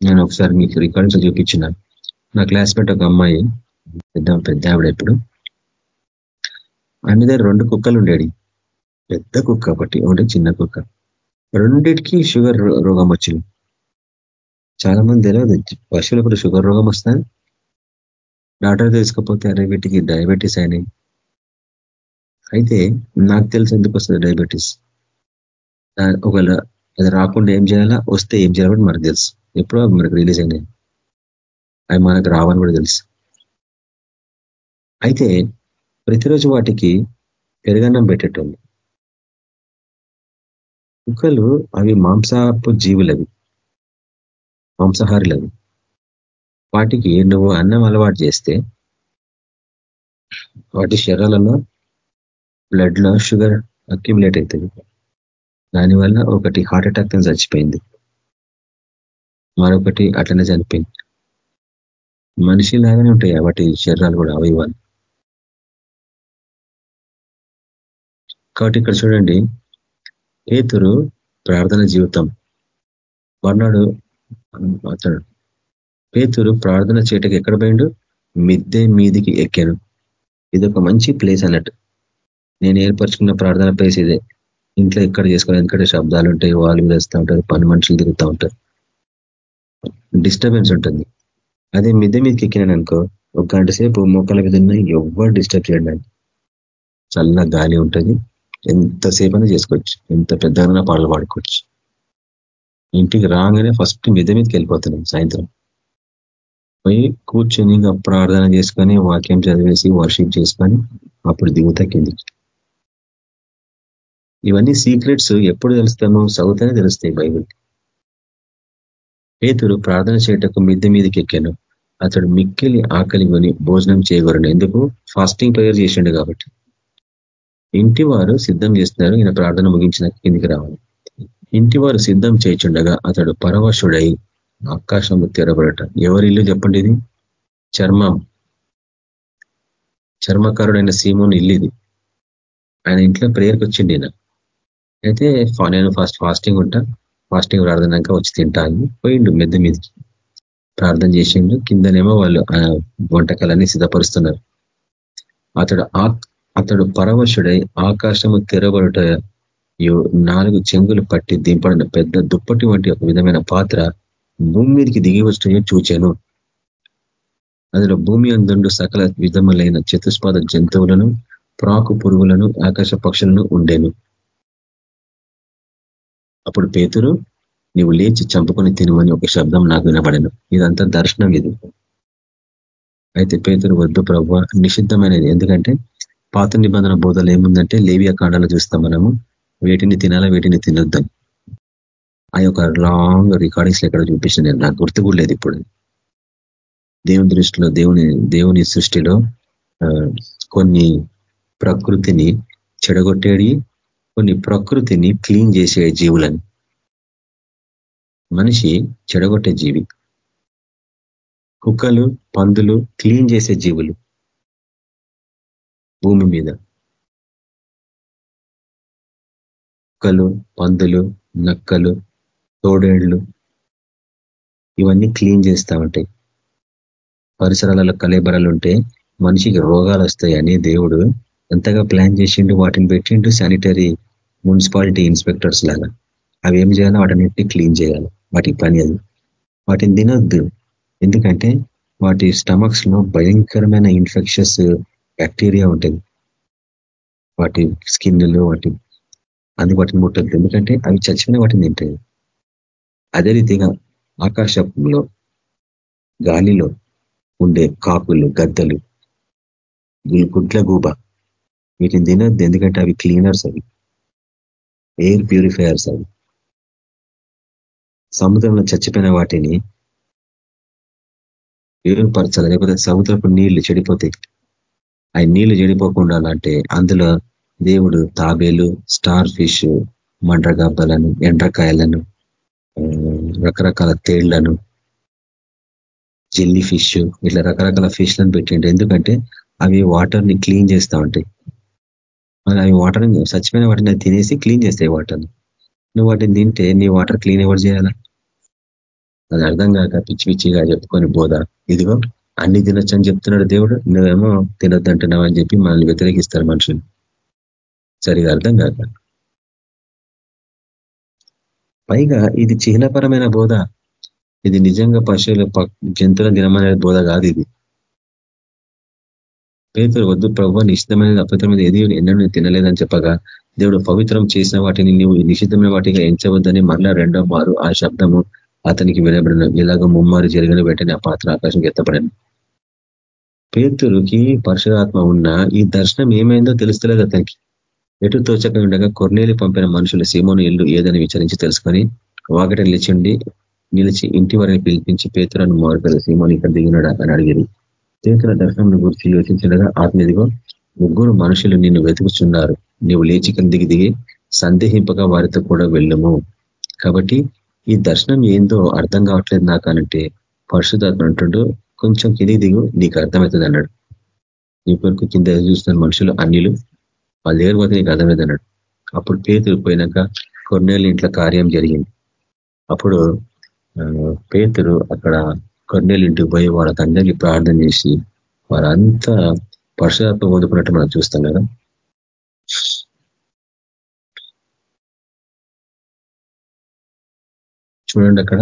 నేను ఒకసారి మీకు రికార్డ్స్ చూపించిన. నా క్లాస్మేట్ ఒక అమ్మాయి పెద్ద పెద్ద ఆవిడ ఎప్పుడు ఆమె దగ్గర రెండు కుక్కలు ఉండేది పెద్ద కుక్క ఒకటి ఒకటి చిన్న కుక్క. రెండిటికి షుగర్ రోగం వచ్చింది. చాలా మంది తెలియదు పశువులు కూడా షుగర్ రోగం వస్తుంది. డాక్టర్ తీసుకపోతే అరే వీటికి డయాబెటీస్ అయినాయి అయితే నాకు తెలిసి ఎందుకు వస్తుంది డయాబెటీస్ ఒకవేళ అది రాకుండా ఏం చేయాలా? వస్తే ఏం చేయాలని మనకు తెలుసు. ఎప్పుడో మనకు రిలీజ్ అయినాయి. అవి మనకు రావని కూడా తెలుసు. అయితే ప్రతిరోజు వాటికి పెరుగన్నం పెట్టేటోళ్ళు. కుక్కలు అవి మాంసపు జీవులవి. మాంసాహారులవి. వాటికి నువ్వు అన్నం అలవాటు చేస్తే వాటి శరీరాలలో బ్లడ్లో షుగర్ అక్యుములేట్ అవుతుంది. దానివల్ల ఒకటి హార్ట్ అటాక్తో చచ్చిపోయింది. మరొకటి అట్లనే చనిపోయింది. మనిషి లాగానే ఉంటాయి వాటి శరీరాలు కూడా అవయవాలు కాబట్టి ఇక్కడ చూడండి పేతురు ప్రార్థన జీవితం. మర్నాడు అతడు పేతురు ప్రార్థన చేయటకి ఎక్కడ పోయిండు? మిద్దె మీదికి ఎక్కాను. ఇది ఒక మంచి ప్లేస్ అన్నట్టు. నేను ఏర్పరచుకున్న ప్రార్థన ప్లేస్ ఇదే. ఇంట్లో ఎక్కడ చేసుకోవాలి? ఎందుకంటే శబ్దాలు ఉంటాయి వాళ్ళు వేస్తూ ఉంటారు పని మనుషులు తిరుగుతూ ఉంటారు. డిస్టర్బెన్స్ ఉంటుంది. అదే మిద్దె మీదకి ఎక్కినాను అనుకో ఒక గంట సేపు మొక్కల మీద ఉన్నాయి ఎవరు డిస్టర్బ్ చేయండి చల్ల గాలి ఉంటుంది. ఎంతసేపు అయినా చేసుకోవచ్చు. ఎంత పెద్దగా పాటలు పాడుకోవచ్చు. ఇంటికి రాగానే ఫస్ట్ మిద్దె మీదకి వెళ్ళిపోతున్నాం సాయంత్రం. పోయి కూర్చొని ఇంకా ప్రార్థన చేసుకొని వాక్యం చదివేసి వర్షిప్ చేసుకొని అప్పుడు దిగుతా కిందికి. ఇవన్నీ సీక్రెట్స్ ఎప్పుడు తెలుస్తామో సౌతనే తెలుస్తాయి బైబిల్. పేతురు ప్రార్థన చేయటకు మిద్దె మీదకి ఎక్కాను. అతడు మిక్కిలి ఆకలి కొని భోజనం చేయగలను. ఎందుకు? ఫాస్టింగ్ ప్రేయర్ చేసిండు కాబట్టి. ఇంటి వారు సిద్ధం చేస్తున్నారు. ఈయన ప్రార్థన ముగించిన కిందికి రావాలి. ఇంటి వారు సిద్ధం చేయించుండగా అతడు పరవశుడై ఆకాశము తెరబడట ఎవరి ఇల్లు చెప్పండి ఇది? చర్మం. చర్మకారుడైన సీమోని ఇల్లు ఇది ఆయన ఇంట్లో ప్రేయర్కి వచ్చింది ఈయన. అయితే నేను ఫస్ట్ ఫాస్టింగ్ ఉంటా. ఫాస్టింగ్ ప్రార్థనాక వచ్చి తింటా అని పోయిండు మెద్ద మీద. ప్రార్థన చేసిండు. కిందనేమో వాళ్ళు వంటకాలన్నీ సిద్ధపరుస్తున్నారు. అతడు అతడు పరవశుడై ఆకాశము తెరబడుట నాలుగు చెంగులు పట్టి దింపడిన పెద్ద దుప్పటి వంటి ఒక విధమైన పాత్ర భూమి మీదకి దిగి వచ్చినయో చూచాను. అందులో భూమి అందుండు సకల విధములైన చతుష్పాద జంతువులను ప్రాకు పురుగులను ఆకాశ పక్షులను ఉండేను. అప్పుడు పేతురు నీవు లేచి చంపుకొని తినమని ఒక శబ్దం నాకు వినబడను. ఇదంతా దర్శనం ఇది. అయితే పేతురు వద్దు ప్రభు నిషిద్ధమైనది. ఎందుకంటే పాత నిబంధన బోధలు ఏముందంటే లేవియా కాండాలు చూస్తాం మనము. వేటిని తినాలా వేటిని తినొద్దాం. ఆ యొక్క లాంగ్ రికార్డింగ్స్ ఎక్కడ చూపించిన నేను నాకు గుర్తు కూడా లేదు ఇప్పుడు. దేవుని దృష్టిలో దేవుని దేవుని సృష్టిలో కొన్ని ప్రకృతిని చెడగొట్టేడి కొన్ని ప్రకృతిని క్లీన్ చేసే జీవులని. మనిషి చెడగొట్టే జీవి. కుక్కలు పందులు క్లీన్ చేసే జీవులు భూమి మీద. కుక్కలు పందులు నక్కలు తోడేళ్ళు. ఇవన్నీ క్లీన్ చేస్తూ ఉంటాయి పరిసరాలలో కలేబరాలు ఉంటే మనిషికి రోగాలు వస్తాయని దేవుడు ఎంతగా ప్లాన్ చేసిండు వాటిని పెట్టిండు శానిటరీ మున్సిపాలిటీ ఇన్స్పెక్టర్స్ లాగా. అవి ఏం చేయాలో వాటిని క్లీన్ చేయాలి. వాటికి పని అది. వాటిని తినొద్దు. ఎందుకంటే వాటి స్టమక్స్లో భయంకరమైన ఇన్ఫెక్షన్స్ బ్యాక్టీరియా ఉంటుంది. వాటి స్కిన్లు వాటి అందు వాటిని ముట్టద్దు. ఎందుకంటే అవి చచ్చిపోయిన వాటిని తింటాయి. అదే రీతిగా ఆకాశంలో గాలిలో ఉండే కాకులు గద్దలు గుడ్ల గూబ. వీటిని తినద్దు ఎందుకంటే అవి క్లీనర్స్ అవి. ఎయిర్ ప్యూరిఫైయర్స్ అవి. సముద్రంలో చచ్చిపోయిన వాటిని పరచాలి లేకపోతే సముద్రపు నీళ్ళు చెడిపోతాయి. ఆ నీళ్ళు చెడిపోకుండా అంటే అందులో దేవుడు తాబేలు స్టార్ ఫిష్ మండ్రగబ్బలను ఎండ్రకాయలను రకరకాల తేళ్ళను జెల్లీ ఫిష్ ఇట్లా రకరకాల ఫిష్లను పెట్టిండు. ఎందుకంటే అవి వాటర్ని క్లీన్ చేస్తూ ఉంటాయి. మరి అవి వాటర్ చచ్చిపోయిన వాటిని తినేసి క్లీన్ చేస్తాయి వాటర్ని. నువ్వు వాటిని తింటే నీ వాటర్ క్లీన్ ఎవరు చేయాలా? అది అర్థం కాక పిచ్చి పిచ్చిగా చెప్పుకొని బోధ ఇదిగో అన్ని తినొచ్చు అని చెప్తున్నాడు దేవుడు. నువ్వేమో తినొద్దంటున్నావు అని చెప్పి మనల్ని వ్యతిరేకిస్తారు మనుషులు. సరిగా అర్థం కాక. పైగా ఇది చిహ్నపరమైన బోధ. ఇది నిజంగా పశువుల జంతువుల దినమనే బోధ కాదు ఇది. పేతులు వద్దు ప్రభు నిషిద్ధమైన అపవిత్రమైన ఏది ఎన్నడూ తినలేదని చెప్పగా దేవుడు పవిత్రం చేసిన వాటిని నీవు నిషిద్ధమైన వాటిగా ఎంచవద్దని మరలా రెండో మారు ఆ శబ్దము అతనికి వినబడిన. ఇలాగ ముమ్మారు జరిగిన వెంటనే ఆ పాత్ర ఆకాశం ఎత్తబడింది. పేతురుకి పరశురాత్మ ఉన్న ఈ దర్శనం ఏమైందో తెలుస్తలేదు అతనికి. ఎటు తోచక ఉండగా కొర్నేలి పంపిన మనుషులు సీమోను ఇల్లు ఏదని విచారించి తెలుసుకొని వాగట నిలిచిండి నిలిచి ఇంటి వరకు పిలిపించి పేతురను మారుపేరు సీమోని ఇక్కడ దిగినాడు అని అడిగింది పేతుల దర్శనం గురించి యోచించగా ఆత్మీదిగో ముగ్గురు మనుషులు నిన్ను వెతుకుతున్నారు నీవు లేచి కిందికి దిగి సందేహింపగా వారితో కూడా వెళ్ళము. కాబట్టి ఈ దర్శనం ఏందో అర్థం కావట్లేదు నాకు అనంటే పరిశుధాత్మ కొంచెం కిందికి దిగు నీకు అర్థమవుతుంది అన్నాడు నీ కొరకు కింద చూస్తున్న మనుషులు అన్నిలు వాళ్ళు దగ్గర పోతే నీకు అర్థమైంది అన్నాడు. అప్పుడు పేతులు పోయినాక కొన్నేళ్ళ ఇంట్లో కార్యం జరిగింది. అప్పుడు పేతురు అక్కడ కొన్నేళ్ళ ఇంటికి పోయి వాళ్ళ ప్రార్థన చేసి వారంతా పరశురాత్మ పొందుకున్నట్టు మనం చూస్తాం కదా. చూడండి అక్కడ.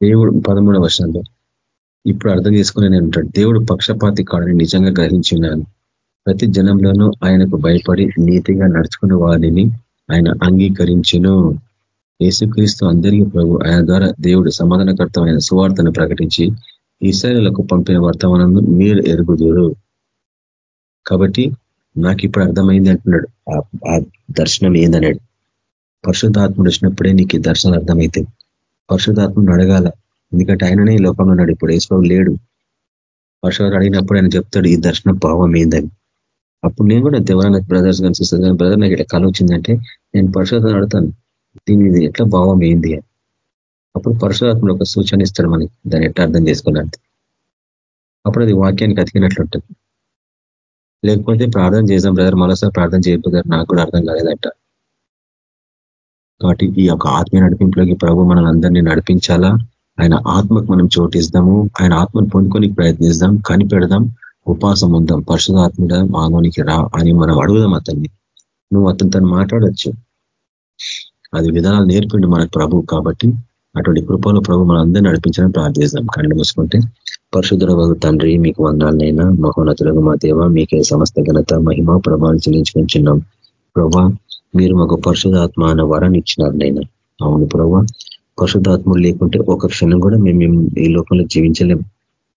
దేవుడు పదమూడవ వర్షంలో ఇప్పుడు అర్థం చేసుకుని నేను ఉంటాడు దేవుడు పక్షపాతి కాడని నిజంగా గ్రహించున్నాను. ప్రతి జనంలోనూ ఆయనకు భయపడి నీతిగా నడుచుకున్న వారిని ఆయన అంగీకరించును. యేసుక్రీస్తు అందరికీ ప్రభు ఆయన ద్వారా దేవుడు సమాధానకర్తమైన సువార్తను ప్రకటించి ఇస్రాయలకు పంపిన వర్తమానం మీరు ఎరుగుదురు. కాబట్టి నాకు ఇప్పుడు అర్థమైంది అంటున్నాడు. ఆ దర్శనం ఏందన్నాడు. పరిశుద్ధాత్ముడు వచ్చినప్పుడే నీకు ఈ దర్శనం అర్థమైతే పరిశుద్ధాత్మను అడగాల. ఎందుకంటే ఆయననే ఈ లోకంలో ఉన్నాడు. ఇప్పుడు ఏసుకో లేడు. పరశువారు అడిగినప్పుడు ఆయన చెప్తాడు ఈ దర్శనం భావం ఏందని. అప్పుడు నేను కూడా దేవరాన బ్రదర్స్ కానీ సిస్టర్స్ కానీ బ్రదర్ నాకు ఇట్లా కళ వచ్చిందంటే నేను పరిశోధన అడుగుతాను దీని ఇది ఎట్లా భావం ఏంది? అని. అప్పుడు పరశురాత్మలు ఒక సూచన ఇస్తాడు మనకి దాన్ని ఎట్లా అర్థం చేసుకోవాలంటే. అప్పుడు అది వాక్యానికి అతికినట్లుంటుంది. లేకపోతే ప్రార్థన చేద్దాం బ్రదర్ మరోసారి ప్రార్థన చేయకపోతే నాకు కూడా అర్థం కాలేదంట. కాబట్టి ఈ యొక్క ఆత్మీయ నడిపింపులోకి ప్రభు మనల్ అందరినీ నడిపించాలా? ఆయన ఆత్మకు మనం చోటిస్తాము ఆయన ఆత్మను పొందుకొని ప్రయత్నిస్తాం కనిపెడదాం ఉపాసం ఉందాం పరిశుధాత్ముడ మానవునికి రా అని మనం అడుగుదాం అతన్ని నువ్వు అతనితో మాట్లాడచ్చు. అది విధానాలు నేర్పిండు మనకు ప్రభు కాబట్టి అటువంటి కృపలో ప్రభు మన అందరినీ నడిపించడం ప్రార్థిస్తాం. కళ్ళు మూసుకుంటే పరశుధర తండ్రి మీకు వందాలనైనా మహోన్నతులకు మా దేవ మీకే సమస్త ఘనత మహిమ ప్రభావం చెల్లించుకుంటున్నాం. ప్రభా మీరు మాకు పరిశుధాత్మ అన్న వరాన్ని ఇచ్చినారు నైనా అవును ప్రభా పరిశుధాత్మలు లేకుంటే ఒక క్షణం కూడా మేము ఈ లోకంలో జీవించలేం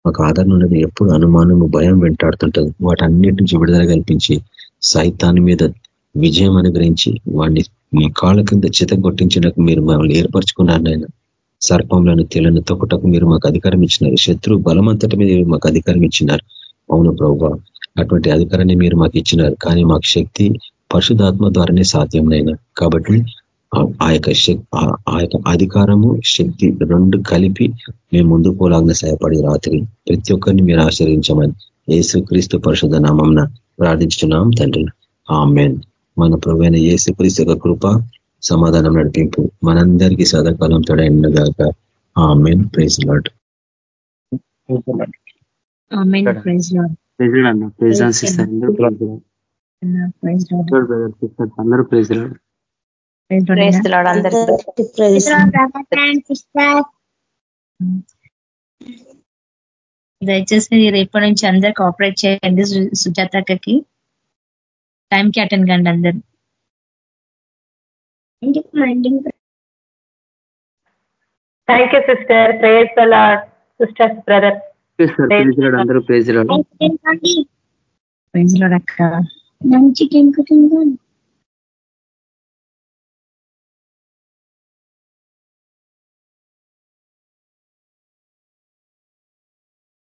మాకు ఆధారణ ఉన్నది. ఎప్పుడు అనుమానము భయం వెంటాడుతుంటుంది. వాటన్నిటి నుంచి విడుదల కల్పించి సైతాన్ని మీద విజయం అనుగ్రహించి వాడిని మీ కాళ్ళ కింద చిత కొట్టించినకు మీరు మమ్మల్ని ఏర్పరచుకున్నారు నాయన. సర్పంలను తెలను తొక్కటకు మీరు మాకు అధికారం ఇచ్చినారు. శత్రు బలమంతటి మీద మాకు అధికారం ఇచ్చినారు. అవును ప్రభు అటువంటి అధికారాన్ని మీరు మాకు ఇచ్చినారు. కానీ మాకు శక్తి పరిశుధాత్మ ద్వారానే సాధ్యంనైనా కాబట్టి ఆ యొక్క ఆ యొక్క అధికారము శక్తి రెండు కలిపి మేము ముందు పోలాగిన సహాయపడి రాత్రి ప్రతి ఒక్కరిని మీరు ఆశ్రయించమని ఏసు క్రీస్తు పరిశుధ నామం ప్రార్థించున్నాం తండ్రి. ఆమెన్. మన ప్రభుత్వ ఏసు క్రీస్తు యొక్క కృప సమాధానం నడిపింపు మనందరికీ సదాకాలం తోడైనగాక ఆమెన్. ప్రైజ్ లాడ్ అందరూ ప్రైజ్ లాడ్ దయచేసి రేపటి నుంచి అందరు కోఆపరేట్ చేయండి సుజాతకి టైంకి అటెండ్ కండి అందరు. Thank you sister prayers sisters brother అందరూ ప్రైజ్ అక్క. మంచి